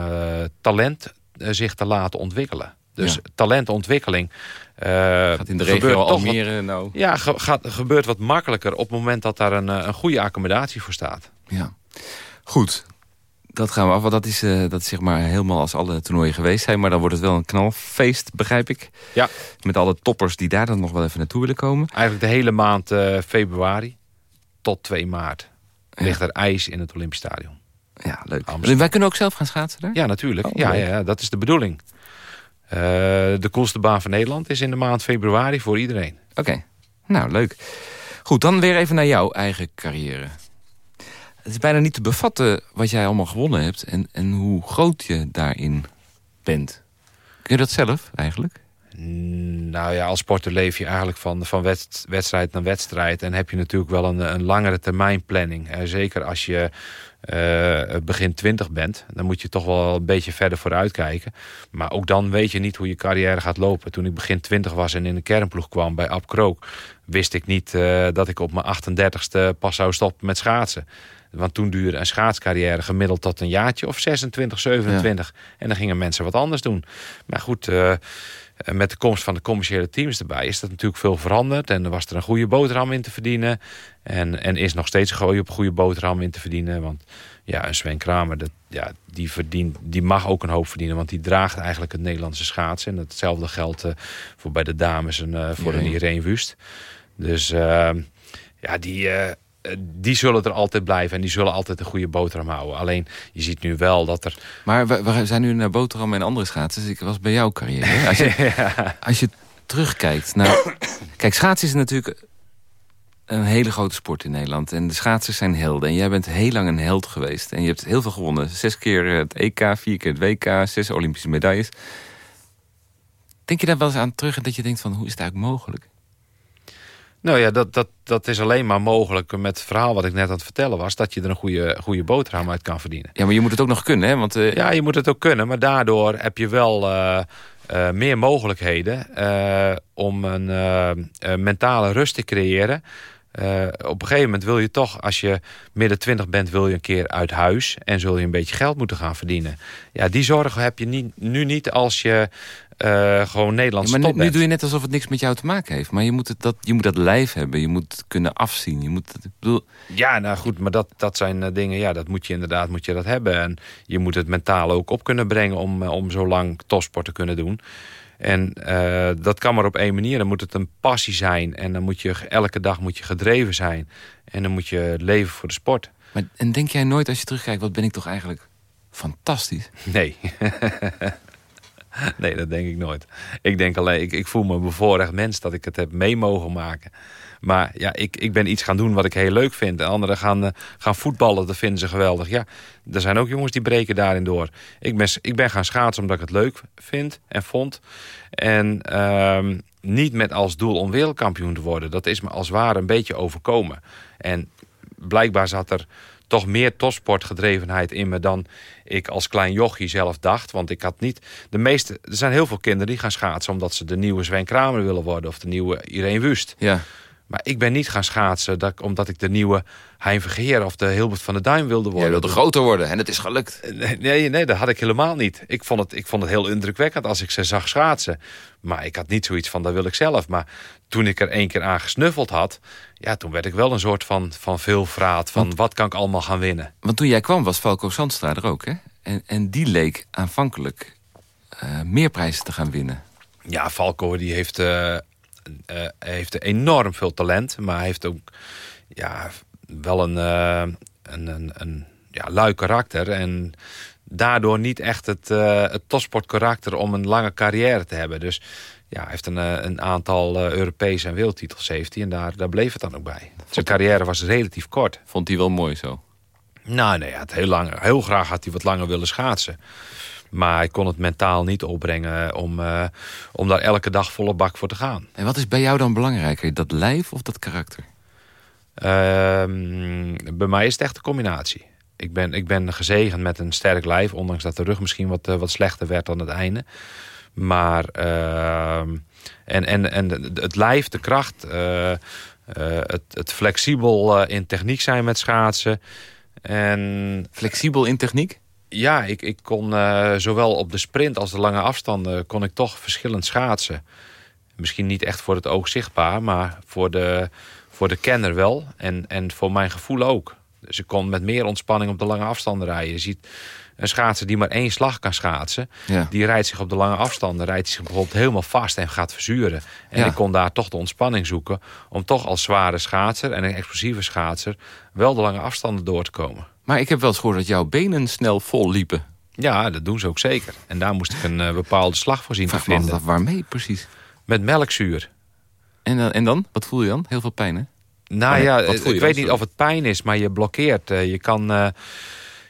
talent zich te laten ontwikkelen. Dus Ja. talentontwikkeling... eh, Gaat in de regio toch wat- Almere nou... ja, ge- gaat, gebeurt wat makkelijker op het moment dat daar een, eh, een goede accommodatie voor staat. Ja. Goed. Dat gaan we af, want dat is, eh, dat is zeg maar helemaal als alle toernooien geweest zijn. Maar dan wordt het wel een knalfeest, begrijp ik. Ja. Met alle toppers die daar dan nog wel even naartoe willen komen. Eigenlijk de hele maand februari tot 2 maart Ja. ligt er ijs in het Olympisch Stadion. Ja, leuk. Amsterdam. Wij kunnen ook zelf gaan schaatsen daar? Ja, natuurlijk. Oh, ja, ja, dat is de bedoeling. Eh, de coolste baan van Nederland is in de maand februari voor iedereen. Oké. Nou, leuk. Goed, dan weer even naar jouw eigen carrière. Het is bijna niet te bevatten wat jij allemaal gewonnen hebt... en, en hoe groot je daarin bent. Kun je dat zelf eigenlijk? Nou ja, als sporter leef je eigenlijk van, van wedst- wedstrijd naar wedstrijd. En heb je natuurlijk wel een, een langere termijn planning. Zeker als je eh, begin 20 bent. Dan moet je toch wel een beetje verder vooruit kijken. Maar ook dan weet je niet hoe je carrière gaat lopen. Toen ik begin 20 was en in een kernploeg kwam bij Ab Krook... wist ik niet eh, dat ik op mijn 38ste pas zou stoppen met schaatsen. Want toen duurde een schaatscarrière gemiddeld tot een jaartje of 26, 27. En dan gingen mensen wat anders doen. Maar goed, eh, met de komst van de commerciële teams erbij is dat natuurlijk veel veranderd. En er was er een goede boterham in te verdienen. En, en is nog steeds een goede, goede boterham in te verdienen. Want ja, een Sven Kramer, dat, ja, die, verdient, die mag ook een hoop verdienen. Want die draagt eigenlijk het Nederlandse schaatsen. En hetzelfde geldt eh, voor bij de dames en eh, voor een Irene. Wust. Dus eh, ja, die, eh, eh, die zullen er altijd blijven. En die zullen altijd een goede boterham houden. Alleen, je ziet nu wel dat er... Maar we, we zijn nu naar boterham en andere schaatsers. Ik was bij jouw carrière. Als je, als je terugkijkt. Nou, kijk, schaatsen is natuurlijk een hele grote sport in Nederland. En de schaatsers zijn helden. En jij bent heel lang een held geweest. En je hebt heel veel gewonnen. Zes keer het EK, vier keer het WK, zes Olympische medailles. Denk je daar wel eens aan terug en dat je denkt van... hoe is het eigenlijk mogelijk? Nou ja, dat, dat, dat is alleen maar mogelijk met het verhaal wat ik net aan het vertellen was... dat je er een goede, goede boterham uit kan verdienen. Ja, maar je moet het ook nog kunnen, hè? Want eh, Ja, je moet het ook kunnen, maar daardoor heb je wel eh, eh, meer mogelijkheden... om een mentale rust te creëren... Eh, op een gegeven moment wil je toch, als je midden twintig bent... wil je een keer uit huis en zul je een beetje geld moeten gaan verdienen. Ja, die zorgen heb je niet, nu niet als je eh, gewoon Ja, Nederlandse maar nu, doe je net alsof het niks met jou te maken heeft. Maar je moet, het, dat, je moet dat lijf hebben. Je moet het kunnen afzien. Je moet, ik bedoel, Ja, nou goed, maar dat, dat zijn eh, dingen, ja, dat moet je inderdaad moet je dat hebben. En je moet het mentaal ook op kunnen brengen om, om zo lang topsport te kunnen doen. En eh, dat kan maar op één manier. Dan moet het een passie zijn. En dan moet je elke dag moet je gedreven zijn. En dan moet je leven voor de sport. maar, en denk jij nooit als je terugkijkt... wat ben ik toch eigenlijk fantastisch? Nee. nee, dat denk ik nooit. Ik denk alleen, ik, ik voel me een bevoorrecht mens dat ik het heb mee mogen maken. Maar ja, ik, ik ben iets gaan doen wat ik heel leuk vind. En anderen gaan, eh, gaan voetballen, dat vinden ze geweldig. Ja, er zijn ook jongens die breken daarin door. Ik ben, ik ben gaan schaatsen omdat ik het leuk vind en vond. En ehm, niet met als doel om wereldkampioen te worden. Dat is me als ware een beetje overkomen. En blijkbaar zat er toch meer topsportgedrevenheid in me dan ik als klein jochie zelf dacht. Want ik had niet... De meeste, er zijn heel veel kinderen die gaan schaatsen... omdat ze de nieuwe Sven Kramer willen worden of de nieuwe Irene Wust. Ja. Maar ik ben niet gaan schaatsen dat, omdat ik de nieuwe Hein Vergeer... of de Hilbert van der Duim wilde worden. Jij wilde groter worden en het is gelukt. Nee, nee, nee, dat had ik helemaal niet. Ik vond, het, ik vond het heel indrukwekkend als ik ze zag schaatsen. Maar ik had niet zoiets van, dat wil ik zelf. Maar toen ik er één keer aan gesnuffeld had... ja, toen werd ik wel een soort van, van veelvraat. Van, wat kan ik allemaal gaan winnen? Want toen jij kwam was Falco Zandstra er ook, hè? En, en die leek aanvankelijk eh, meer prijzen te gaan winnen. Ja, Falco die heeft, eh, eh, heeft enorm veel talent. Maar hij heeft ook ja, wel een, eh, een, een, een ja, lui karakter. En daardoor niet echt het, eh het topsportkarakter om een lange carrière te hebben. Dus ja, hij heeft een, een aantal Europese en wereldtitels heeft hij. En daar, daar bleef het dan ook bij. Zijn carrière was relatief kort. Vond hij wel mooi zo. Nou, nee, hij had heel, lang, heel graag had hij wat langer willen schaatsen. Maar hij kon het mentaal niet opbrengen om, eh, om daar elke dag volle bak voor te gaan. En wat is bij jou dan belangrijker? Dat lijf of dat karakter? Ehm, bij mij is het echt een combinatie. Ik ben, ik ben gezegend met een sterk lijf, ondanks dat de rug misschien wat, eh, wat slechter werd aan het einde. Maar ehm, en, en, en het lijf, de kracht, eh, het, het flexibel in techniek zijn met schaatsen. En Flexibel in techniek? Ja, ik, ik kon eh, zowel op de sprint als de lange afstanden kon ik toch verschillend schaatsen. Misschien niet echt voor het oog zichtbaar, maar voor de, voor de kenner wel. En, en voor mijn gevoel ook. Dus ik kon met meer ontspanning op de lange afstanden rijden. Je ziet een schaatser die maar één slag kan schaatsen. Ja. Die rijdt zich op de lange afstanden, rijdt zich bijvoorbeeld helemaal vast en gaat verzuren. En Ja. ik kon daar toch de ontspanning zoeken om toch als zware schaatser en een explosieve schaatser wel de lange afstanden door te komen. Maar ik heb wel eens gehoord dat jouw benen snel vol liepen. Ja, dat doen ze ook zeker. En daar moest ik een eh, bepaalde slag voor zien Vraag vinden. waarmee precies. Met melkzuur. En dan, en dan? Wat voel je dan? Heel veel pijn, hè? Nou ja, ik dan? weet niet of het pijn is, maar je blokkeert. Eh, je, kan, eh,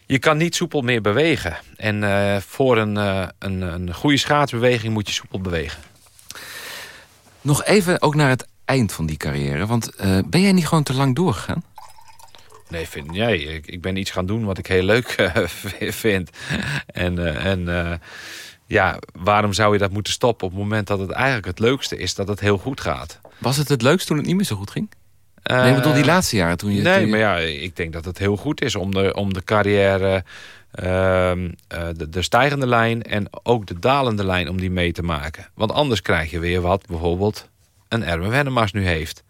je kan niet soepel meer bewegen. En voor een, een, een goede schaatsbeweging moet je soepel bewegen. Nog even ook naar het eind van die carrière. Want ben jij niet gewoon te lang doorgegaan? Nee, vind jij. Ik, ik ben iets gaan doen wat ik heel leuk eh, vind. En, eh, en eh, ja, waarom zou je dat moeten stoppen op het moment dat het eigenlijk het leukste is dat het heel goed gaat? Was het het leukst toen het niet meer zo goed ging? nee, bedoel die laatste jaren toen je... Nee, toen je- maar ja, ik denk dat het heel goed is om de, om de carrière, ehm, eh, de, de stijgende lijn en ook de dalende lijn, om die mee te maken. Want anders krijg je weer wat bijvoorbeeld een Erwin Wennemars nu heeft.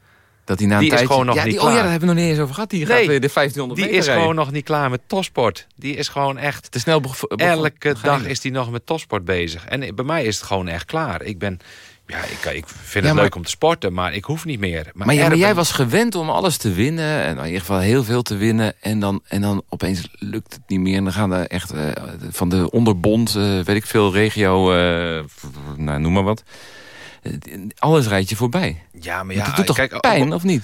Dat hij na een Die is gewoon nog ja, niet die, Oh ja, klaar. daar hebben we nog niet eens over gehad. Die gaat Nee, weer de 1500 Die is rijden. gewoon nog niet klaar met topsport. Die is gewoon echt... Te snel Elke dag is hij nog met topsport bezig. En bij mij is het gewoon echt klaar. Ik ben... Ja, ik, ik vind Ja, het leuk om te sporten, maar ik hoef niet meer. Maar, ja, maar jij was gewend om alles te winnen. En in ieder geval heel veel te winnen. En dan, en dan opeens lukt het niet meer. En dan gaan er echt eh, van de onderbond, eh, weet ik veel, regio, eh, nou, noem maar wat. Eh, Alles rijdt je voorbij. Ja, maar Ja, ja, het doet toch kijk, pijn, op- of niet?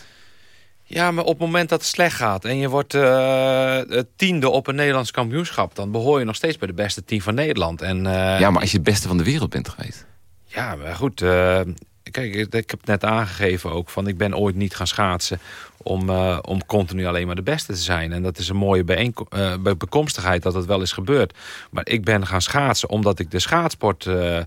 Ja, maar op het moment dat het slecht gaat en je wordt het tiende op een Nederlands kampioenschap, dan behoor je nog steeds bij de beste team van Nederland. En, ja, maar als je het beste van de wereld bent geweest. ja, maar goed. kijk, ik, ik heb het net aangegeven ook van ik ben ooit niet gaan schaatsen om, eh, om continu alleen maar de beste te zijn. En dat is een mooie bijeenko- eh, dat het wel is gebeurd. Maar ik ben gaan schaatsen omdat ik de schaatsport eh,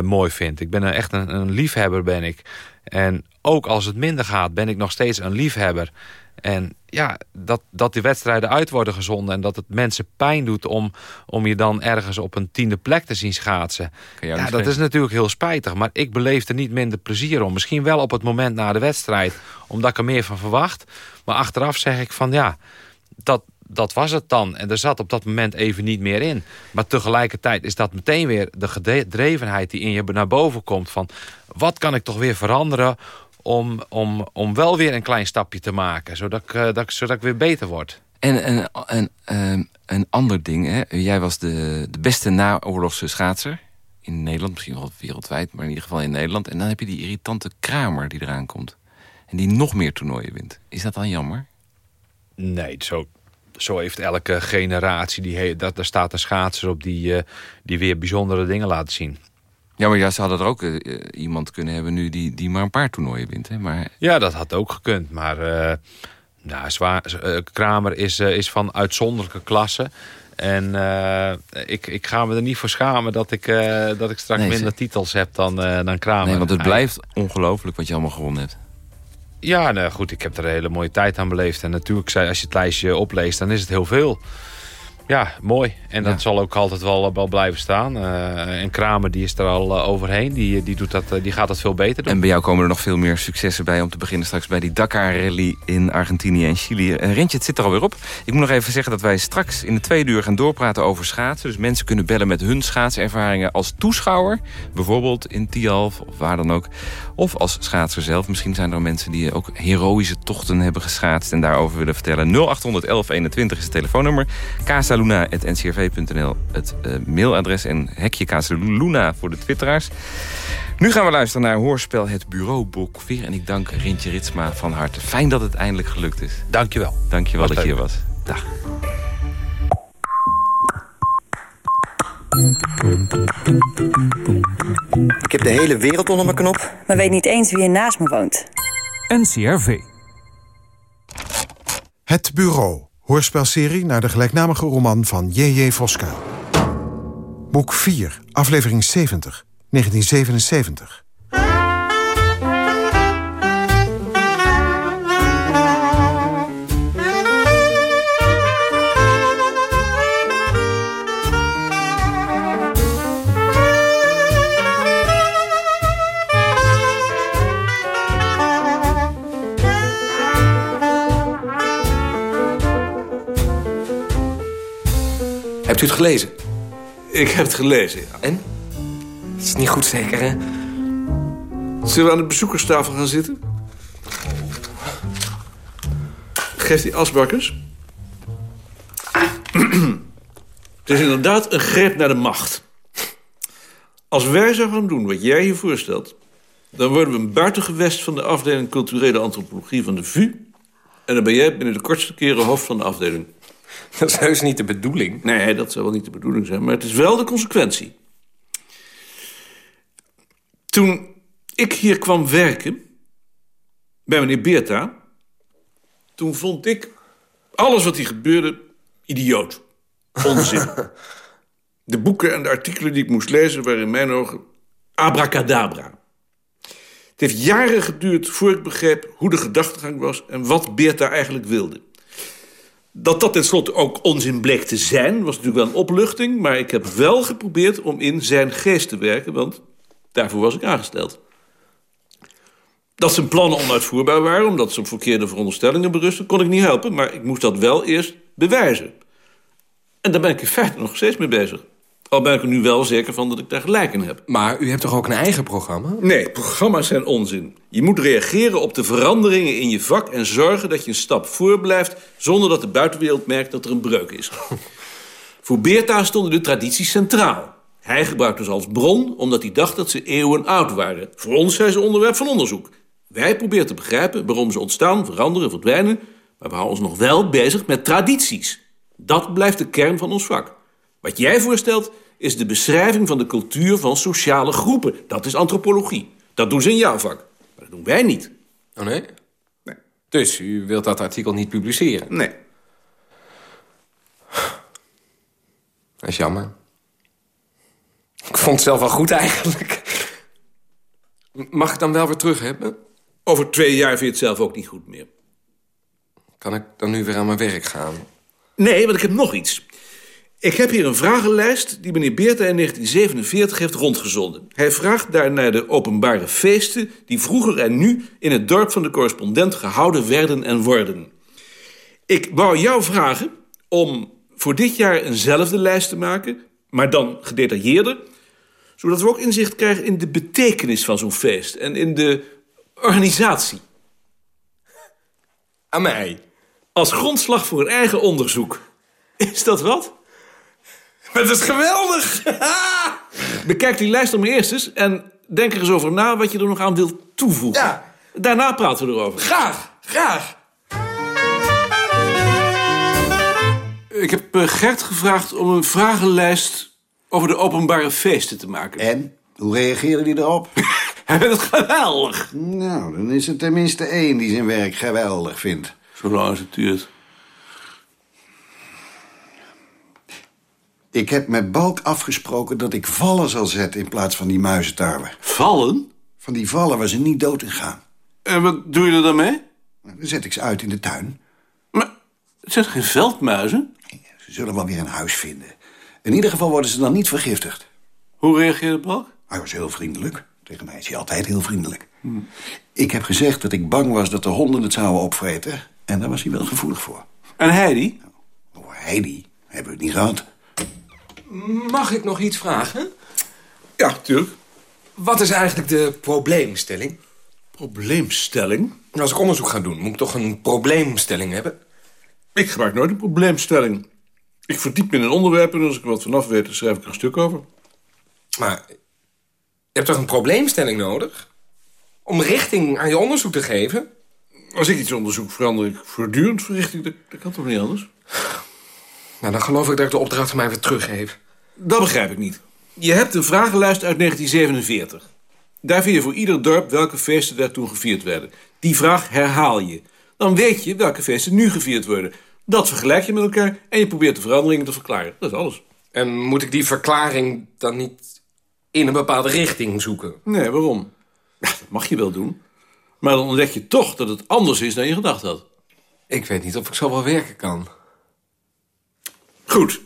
mooi vind. Ik ben echt een, een liefhebber ben ik. En ook als het minder gaat, ben ik nog steeds een liefhebber. En ja, dat, dat die wedstrijden uit worden gezonden... en dat het mensen pijn doet om, om je dan ergens op een tiende plek te zien schaatsen. Ja, dat is natuurlijk heel spijtig. Maar ik beleef er niet minder plezier om. Misschien wel op het moment na de wedstrijd, omdat ik er meer van verwacht. Maar achteraf zeg ik van ja, dat, dat was het dan. En er zat op dat moment even niet meer in. Maar tegelijkertijd is dat meteen weer de gedrevenheid die in je naar boven komt. Van wat kan ik toch weer veranderen om, om, om wel weer een klein stapje te maken. Zodat ik, eh, dat, ik- zodat ik weer beter word. En een, een, een, een ander ding, hè? jij was de, de beste naoorlogse schaatser. In Nederland, misschien wel wereldwijd, maar in ieder geval in Nederland. En dan heb je die irritante Kramer die eraan komt. En die nog meer toernooien wint. Is dat dan jammer? Nee, zo, zo heeft elke generatie, die dat, daar staat een schaatser op die, eh, die weer bijzondere dingen laat zien. Ja, maar ja, ze hadden er ook eh, iemand kunnen hebben nu die, die maar een paar toernooien wint. Hè? Maar Ja, dat had ook gekund. Maar eh, Nou, zwaar, eh, Kramer is, is van uitzonderlijke klasse. En ik, ik ga me er niet voor schamen dat ik, dat ik straks Nee, minder ze- titels heb dan, dan Kramer. Nee, want het blijft ongelooflijk wat je allemaal gewonnen hebt. Ja, nou goed, ik heb er een hele mooie tijd aan beleefd. En natuurlijk, zei- als je het lijstje opleest, dan is het heel veel. Ja, mooi. En dat Ja. zal ook altijd wel, wel blijven staan. Eh, en Kramer die is er al eh, overheen. Die, die, doet dat, eh, die gaat dat veel beter doen. En bij jou komen er nog veel meer successen bij... om te beginnen straks bij die Dakar-rally in Argentinië en Chili. Eh, Rentje, het zit er alweer op. Ik moet nog even zeggen dat wij straks in de tweede uur gaan doorpraten over schaatsen. Dus mensen kunnen bellen met hun schaatservaringen als toeschouwer. Bijvoorbeeld in Tialf of waar dan ook. Of als schaatser zelf. Misschien zijn er mensen die ook heroïsche tochten hebben geschaatst... en daarover willen vertellen. 0800 1121 is het telefoonnummer. casaluna.ncrv.nl het eh, mailadres. En hekje Casaluna voor de twitteraars. Nu gaan we luisteren naar hoorspel Het Bureauboek weer. En ik dank Rintje Ritsma van harte. Fijn dat het eindelijk gelukt is. Dankjewel. Dankjewel dat je hier was. Dag. Ik heb de hele wereld onder mijn knop. maar weet niet eens wie er naast me woont. NCRV. Het Bureau, hoorspelserie naar de gelijknamige roman van J.J. Voska. Boek 4, aflevering 70, 1977. Hebt u het gelezen? Ik heb het gelezen, ja. En? Het is niet goed zeker, hè? Zullen we aan de bezoekerstafel gaan zitten? Geef die asbakkers. Het is inderdaad een greep naar de macht. Als wij zouden gaan doen wat jij hier voorstelt... dan worden we een buitengewest van de afdeling culturele antropologie van de VU... en dan ben jij binnen de kortste keren hoofd van de afdeling. Dat is heus niet de bedoeling. Nee, dat zou wel niet de bedoeling zijn, maar het is wel de consequentie. Toen ik hier kwam werken, bij meneer Beerta... toen vond ik alles wat hier gebeurde idioot. Onzin. de boeken en de artikelen die ik moest lezen waren in mijn ogen abracadabra. Het heeft jaren geduurd voor ik begreep hoe de gedachtegang was... en wat Beerta eigenlijk wilde. Dat dat tenslotte ook onzin bleek te zijn, was natuurlijk wel een opluchting... maar ik heb wel geprobeerd om in zijn geest te werken... want daarvoor was ik aangesteld. Dat zijn plannen onuitvoerbaar waren... omdat ze op verkeerde veronderstellingen berusten... kon ik niet helpen, maar ik moest dat wel eerst bewijzen. En daar ben ik in feite nog steeds mee bezig. Al ben ik er nu wel zeker van dat ik daar gelijk in heb. Maar u hebt toch ook een eigen programma? Nee, programma's zijn onzin. Je moet reageren op de veranderingen in je vak... en zorgen dat je een stap voor blijft... zonder dat de buitenwereld merkt dat er een breuk is. Voor Beerta stonden de tradities centraal. Hij gebruikte ze als bron omdat hij dacht dat ze eeuwen oud waren. Voor ons zijn ze onderwerp van onderzoek. Wij proberen te begrijpen waarom ze ontstaan, veranderen, verdwijnen... maar we houden ons nog wel bezig met tradities. Dat blijft de kern van ons vak. Wat jij voorstelt is de beschrijving van de cultuur van sociale groepen. Dat is antropologie. Dat doen ze in jouw vak. Maar dat doen wij niet. Oh nee? Nee. Dus u wilt dat artikel niet publiceren? Nee. Dat is jammer. Ik vond het zelf wel goed eigenlijk. Mag ik dan wel weer terug hebben? Over twee jaar vind je het zelf ook niet goed meer. Kan ik dan nu weer aan mijn werk gaan? Nee, want ik heb nog iets. Ik heb hier een vragenlijst die meneer Beerta in 1947 heeft rondgezonden. Hij vraagt daar naar de openbare feesten... die vroeger en nu in het dorp van de correspondent gehouden werden en worden. Ik wou jou vragen om voor dit jaar eenzelfde lijst te maken... maar dan gedetailleerder... zodat we ook inzicht krijgen in de betekenis van zo'n feest... en in de organisatie. Aan mij? Als grondslag voor een eigen onderzoek. Is dat wat? Dat is geweldig! Bekijk die lijst dan maar eerst eens en denk er eens over na wat je er nog aan wilt toevoegen. Ja. Daarna praten we erover. Graag, graag. Ik heb eh, Gert gevraagd om een vragenlijst over de openbare feesten te maken. En? Hoe reageren die erop? Hij vindt het geweldig. Nou, dan is er tenminste één die zijn werk geweldig vindt. Zo lang als het duurt. Ik heb met Balk afgesproken dat ik vallen zal zetten... in plaats van die muizentarwe. Vallen? Van die vallen waar ze niet dood in gaan. En wat doe je er dan mee? Dan zet ik ze uit in de tuin. Maar het zijn geen veldmuizen? Ze zullen wel weer een huis vinden. In ieder geval worden ze dan niet vergiftigd. Hoe reageerde Balk? Hij was heel vriendelijk. Tegen mij is hij altijd heel vriendelijk. Ik heb gezegd dat ik bang was dat de honden het zouden opvreten. En daar was hij wel gevoelig voor. En Heidi? Oh, Heidi hebben we het niet gehad. Mag ik nog iets vragen? Ja, tuurlijk. Wat is eigenlijk de probleemstelling? Probleemstelling? Als ik onderzoek ga doen, moet ik toch een probleemstelling hebben? Ik gebruik nooit een probleemstelling. Ik verdiep me in een onderwerp en als ik er wat vanaf weet, dan schrijf ik er een stuk over. Maar je hebt toch een probleemstelling nodig? Om richting aan je onderzoek te geven? Als ik iets onderzoek, verander ik voortdurend van richting. Dat, dat kan toch niet anders? Nou, dan geloof ik dat ik de opdracht van mij weer teruggeef. Dat begrijp ik niet. Je hebt een vragenlijst uit 1947. Daar vind je voor ieder dorp welke feesten daar toen gevierd werden. Die vraag herhaal je. Dan weet je welke feesten nu gevierd worden. Dat vergelijk je met elkaar en je probeert de veranderingen te verklaren. Dat is alles. En moet ik die verklaring dan niet in een bepaalde richting zoeken? Nee, waarom? Ja, dat mag je wel doen. Maar dan ontdek je toch dat het anders is dan je gedacht had. Ik weet niet of ik zo wel werken kan. Goed.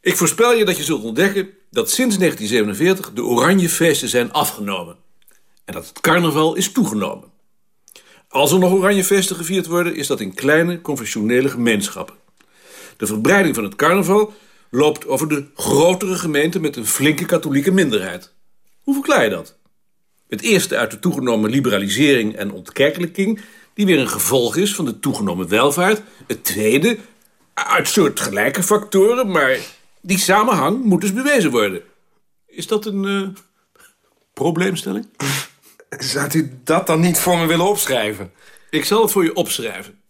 Ik voorspel je dat je zult ontdekken dat sinds 1947 de Oranjefeesten zijn afgenomen. En dat het carnaval is toegenomen. Als er nog Oranjefeesten gevierd worden, is dat in kleine, conventionele gemeenschappen. De verbreiding van het carnaval loopt over de grotere gemeenten met een flinke katholieke minderheid. Hoe verklaar je dat? Het eerste uit de toegenomen liberalisering en ontkerkelijking, die weer een gevolg is van de toegenomen welvaart. Het tweede uit soortgelijke factoren, maar die samenhang moet dus bewezen worden. Is dat een eh, probleemstelling? Zou u dat dan niet voor me willen opschrijven? Ik zal het voor je opschrijven.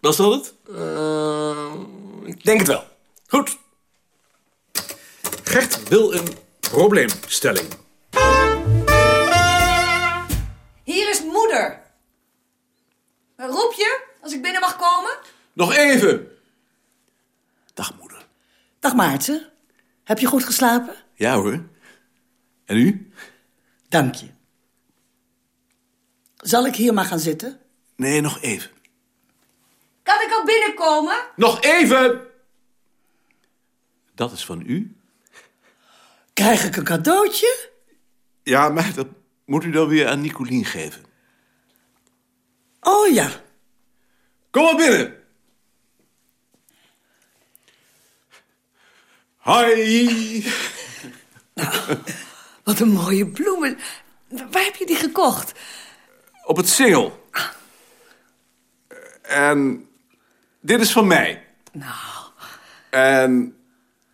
Was dat het? Uh, ik denk het wel. Goed. Gert wil een probleemstelling. Hier is moeder. Roep je als ik binnen mag komen? Nog even. Dag Maarten. Heb je goed geslapen? Ja hoor. En u? Dank je. Zal ik hier maar gaan zitten? Nee, nog even. Kan ik al binnenkomen? Nog even! Dat is van u? Krijg ik een cadeautje? Ja, maar dat moet u dan weer aan Nicolien geven. Oh ja. Kom maar binnen. Hoi. Nou, wat een mooie bloemen. Waar heb je die gekocht? Op het singel. En dit is van mij. Nou. En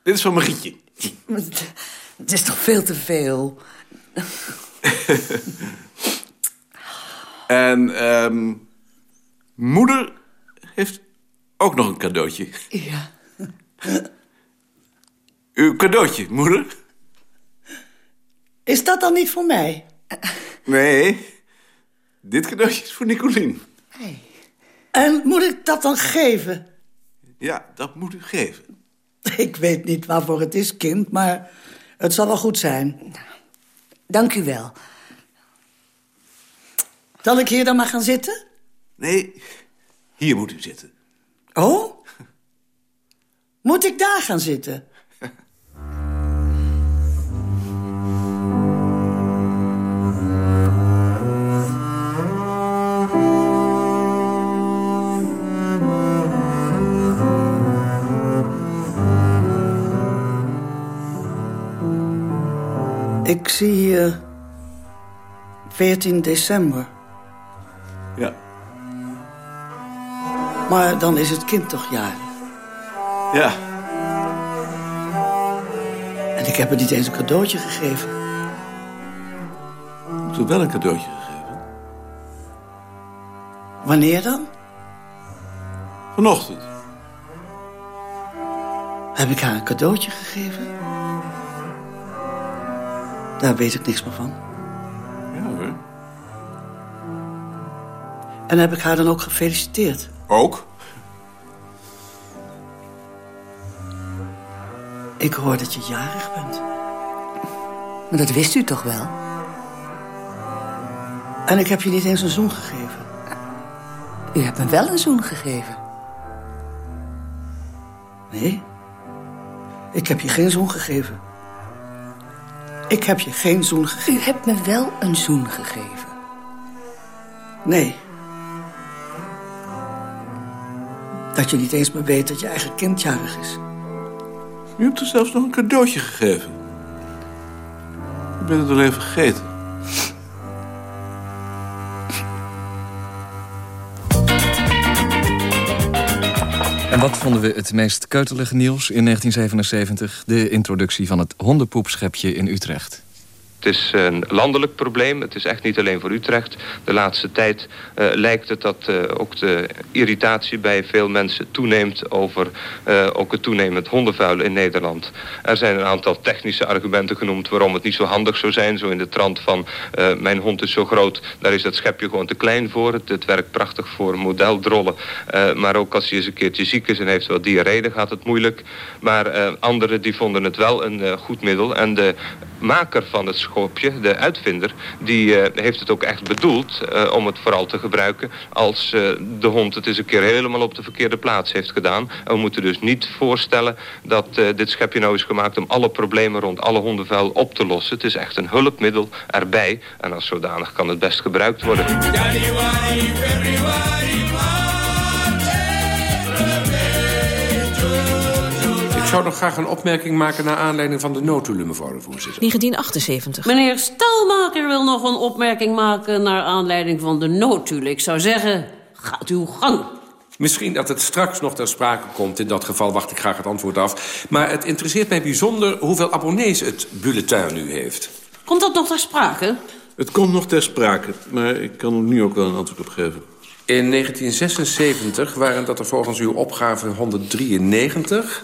dit is van Marietje. Het is toch veel te veel? en um, moeder heeft ook nog een cadeautje. Ja. Uw cadeautje, moeder. Is dat dan niet voor mij? Nee, dit cadeautje is voor Nicolien. Hey. En moet ik dat dan geven? Ja, dat moet u geven. Ik weet niet waarvoor het is, kind, maar het zal wel goed zijn. Dank u wel. Zal ik hier dan maar gaan zitten? Nee, hier moet u zitten. Oh? Moet ik daar gaan zitten? Ik zie hier 14 december. Ja. Maar dan is het kind toch jarig? Ja. En ik heb het niet eens een cadeautje gegeven. Ik heb wel een cadeautje gegeven. Wanneer dan? Vanochtend. Heb ik haar een cadeautje gegeven? Daar weet ik niks meer van. Ja hoor. En heb ik haar dan ook gefeliciteerd? Ook? Ik hoor dat je jarig bent. Maar dat wist u toch wel? En ik heb je niet eens een zoen gegeven. U hebt me wel een zoen gegeven. Nee, ik heb je geen zoen gegeven. Ik heb je geen zoen gegeven. U hebt me wel een zoen gegeven. Nee. Dat je niet eens meer weet dat je eigen kind jarig is. Je hebt er zelfs nog een cadeautje gegeven. Ik ben het alleen vergeten. Wat vonden we het meest keutelige nieuws in 1977? De introductie van het hondenpoepschepje in Utrecht. Het is een landelijk probleem. Het is echt niet alleen voor Utrecht. De laatste tijd uh, lijkt het dat uh, ook de irritatie bij veel mensen toeneemt over uh, ook het toenemend hondenvuil in Nederland. Er zijn een aantal technische argumenten genoemd waarom het niet zo handig zou zijn. Zo in de trant van mijn hond is zo groot, daar is dat schepje gewoon te klein voor. Het, werkt prachtig voor modeldrollen. maar ook als hij eens een keertje ziek is en heeft wat diarree, gaat het moeilijk. Maar anderen die vonden het wel een goed middel. En de maker van het de uitvinder, die uh, heeft het ook echt bedoeld uh, om het vooral te gebruiken als uh, de hond het eens een keer helemaal op de verkeerde plaats heeft gedaan. En we moeten dus niet voorstellen dat dit schepje nou is gemaakt om alle problemen rond alle hondenvuil op te lossen. Het is echt een hulpmiddel erbij en als zodanig kan het best gebruikt worden. Zou nog graag een opmerking maken naar aanleiding van de notulen, mevrouw de voorzitter. 1978. Meneer Stelmaker wil nog een opmerking maken naar aanleiding van de notulen. Ik zou zeggen, gaat uw gang. Misschien dat het straks nog ter sprake komt. In dat geval wacht ik graag het antwoord af. Maar het interesseert mij bijzonder hoeveel abonnees het bulletin nu heeft. Komt dat nog ter sprake? Het komt nog ter sprake, maar ik kan er nu ook wel een antwoord op geven. In 1976 waren dat er volgens uw opgave 193...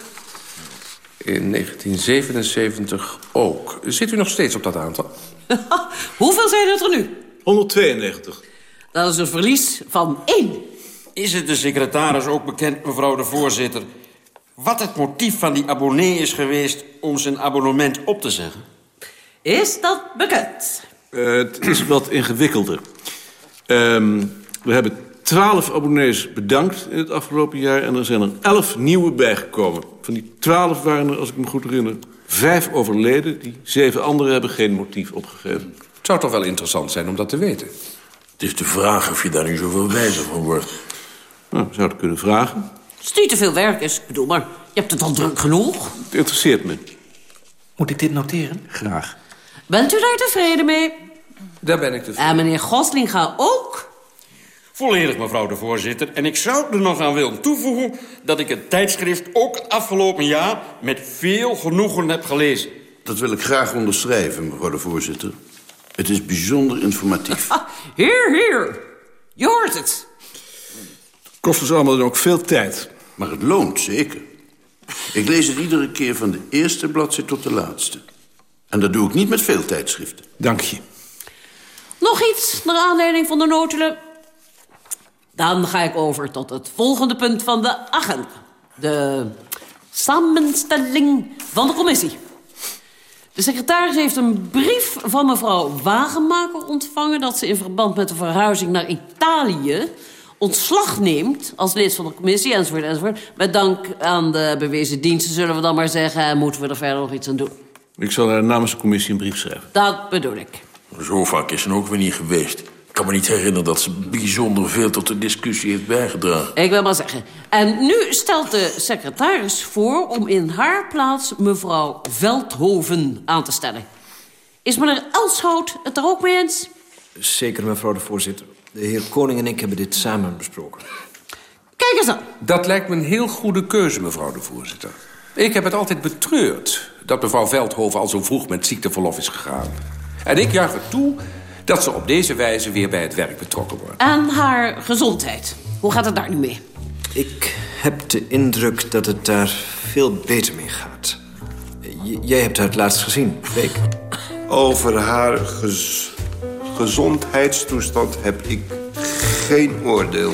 In 1977 ook. Zit u nog steeds op dat aantal? Hoeveel zijn het er nu? 192. Dat is een verlies van één. Is het de secretaris ook bekend, mevrouw de voorzitter... wat het motief van die abonnee is geweest om zijn abonnement op te zeggen? Is dat bekend? Uh, het is wat ingewikkelder. Um, we hebben twaalf abonnees bedankt in het afgelopen jaar... en er zijn er elf nieuwe bijgekomen. Van die twaalf waren er, als ik me goed herinner, vijf overleden. Die zeven anderen hebben geen motief opgegeven. Het zou toch wel interessant zijn om dat te weten? Het is de vraag of je daar nu zoveel wijzer van wordt. Nou, zou het kunnen vragen. Als het niet te veel werk is, ik bedoel maar, je hebt het al druk genoeg. Het interesseert me. Moet ik dit noteren? Graag. Bent u daar tevreden mee? Daar ben ik tevreden. En meneer Goslinga ook? Volledig, mevrouw de voorzitter. En ik zou er nog aan willen toevoegen... dat ik het tijdschrift ook het afgelopen jaar met veel genoegen heb gelezen. Dat wil ik graag onderschrijven, mevrouw de voorzitter. Het is bijzonder informatief. Hier, hier. Je hoort het. Het kost ons allemaal dan ook veel tijd. Maar het loont, zeker. Ik lees het iedere keer van de eerste bladzijde tot de laatste. En dat doe ik niet met veel tijdschriften. Dank je. Nog iets naar aanleiding van de notulen? Dan ga ik over tot het volgende punt van de agenda. De samenstelling van de commissie. De secretaris heeft een brief van mevrouw Wagenmaker ontvangen... dat ze in verband met de verhuizing naar Italië ontslag neemt als lid van de commissie, enzovoort, enzovoort. Met dank aan de bewezen diensten, zullen we dan maar zeggen... en moeten we er verder nog iets aan doen. Ik zal haar namens de commissie een brief schrijven. Dat bedoel ik. Zo vaak is ze ook weer niet geweest. Ik kan me niet herinneren dat ze bijzonder veel tot de discussie heeft bijgedragen. Ik wil maar zeggen. En nu stelt de secretaris voor om in haar plaats mevrouw Veldhoven aan te stellen. Is meneer Elshout het er ook mee eens? Zeker, mevrouw de voorzitter. De heer Koning en ik hebben dit samen besproken. Kijk eens aan. Dat lijkt me een heel goede keuze, mevrouw de voorzitter. Ik heb het altijd betreurd dat mevrouw Veldhoven al zo vroeg met ziekteverlof is gegaan. En ik juich er toe dat ze op deze wijze weer bij het werk betrokken wordt. En haar gezondheid. Hoe gaat het daar nu mee? Ik heb de indruk dat het daar veel beter mee gaat. J jij hebt haar het laatst gezien, Week. Over haar gez gezondheidstoestand heb ik geen oordeel.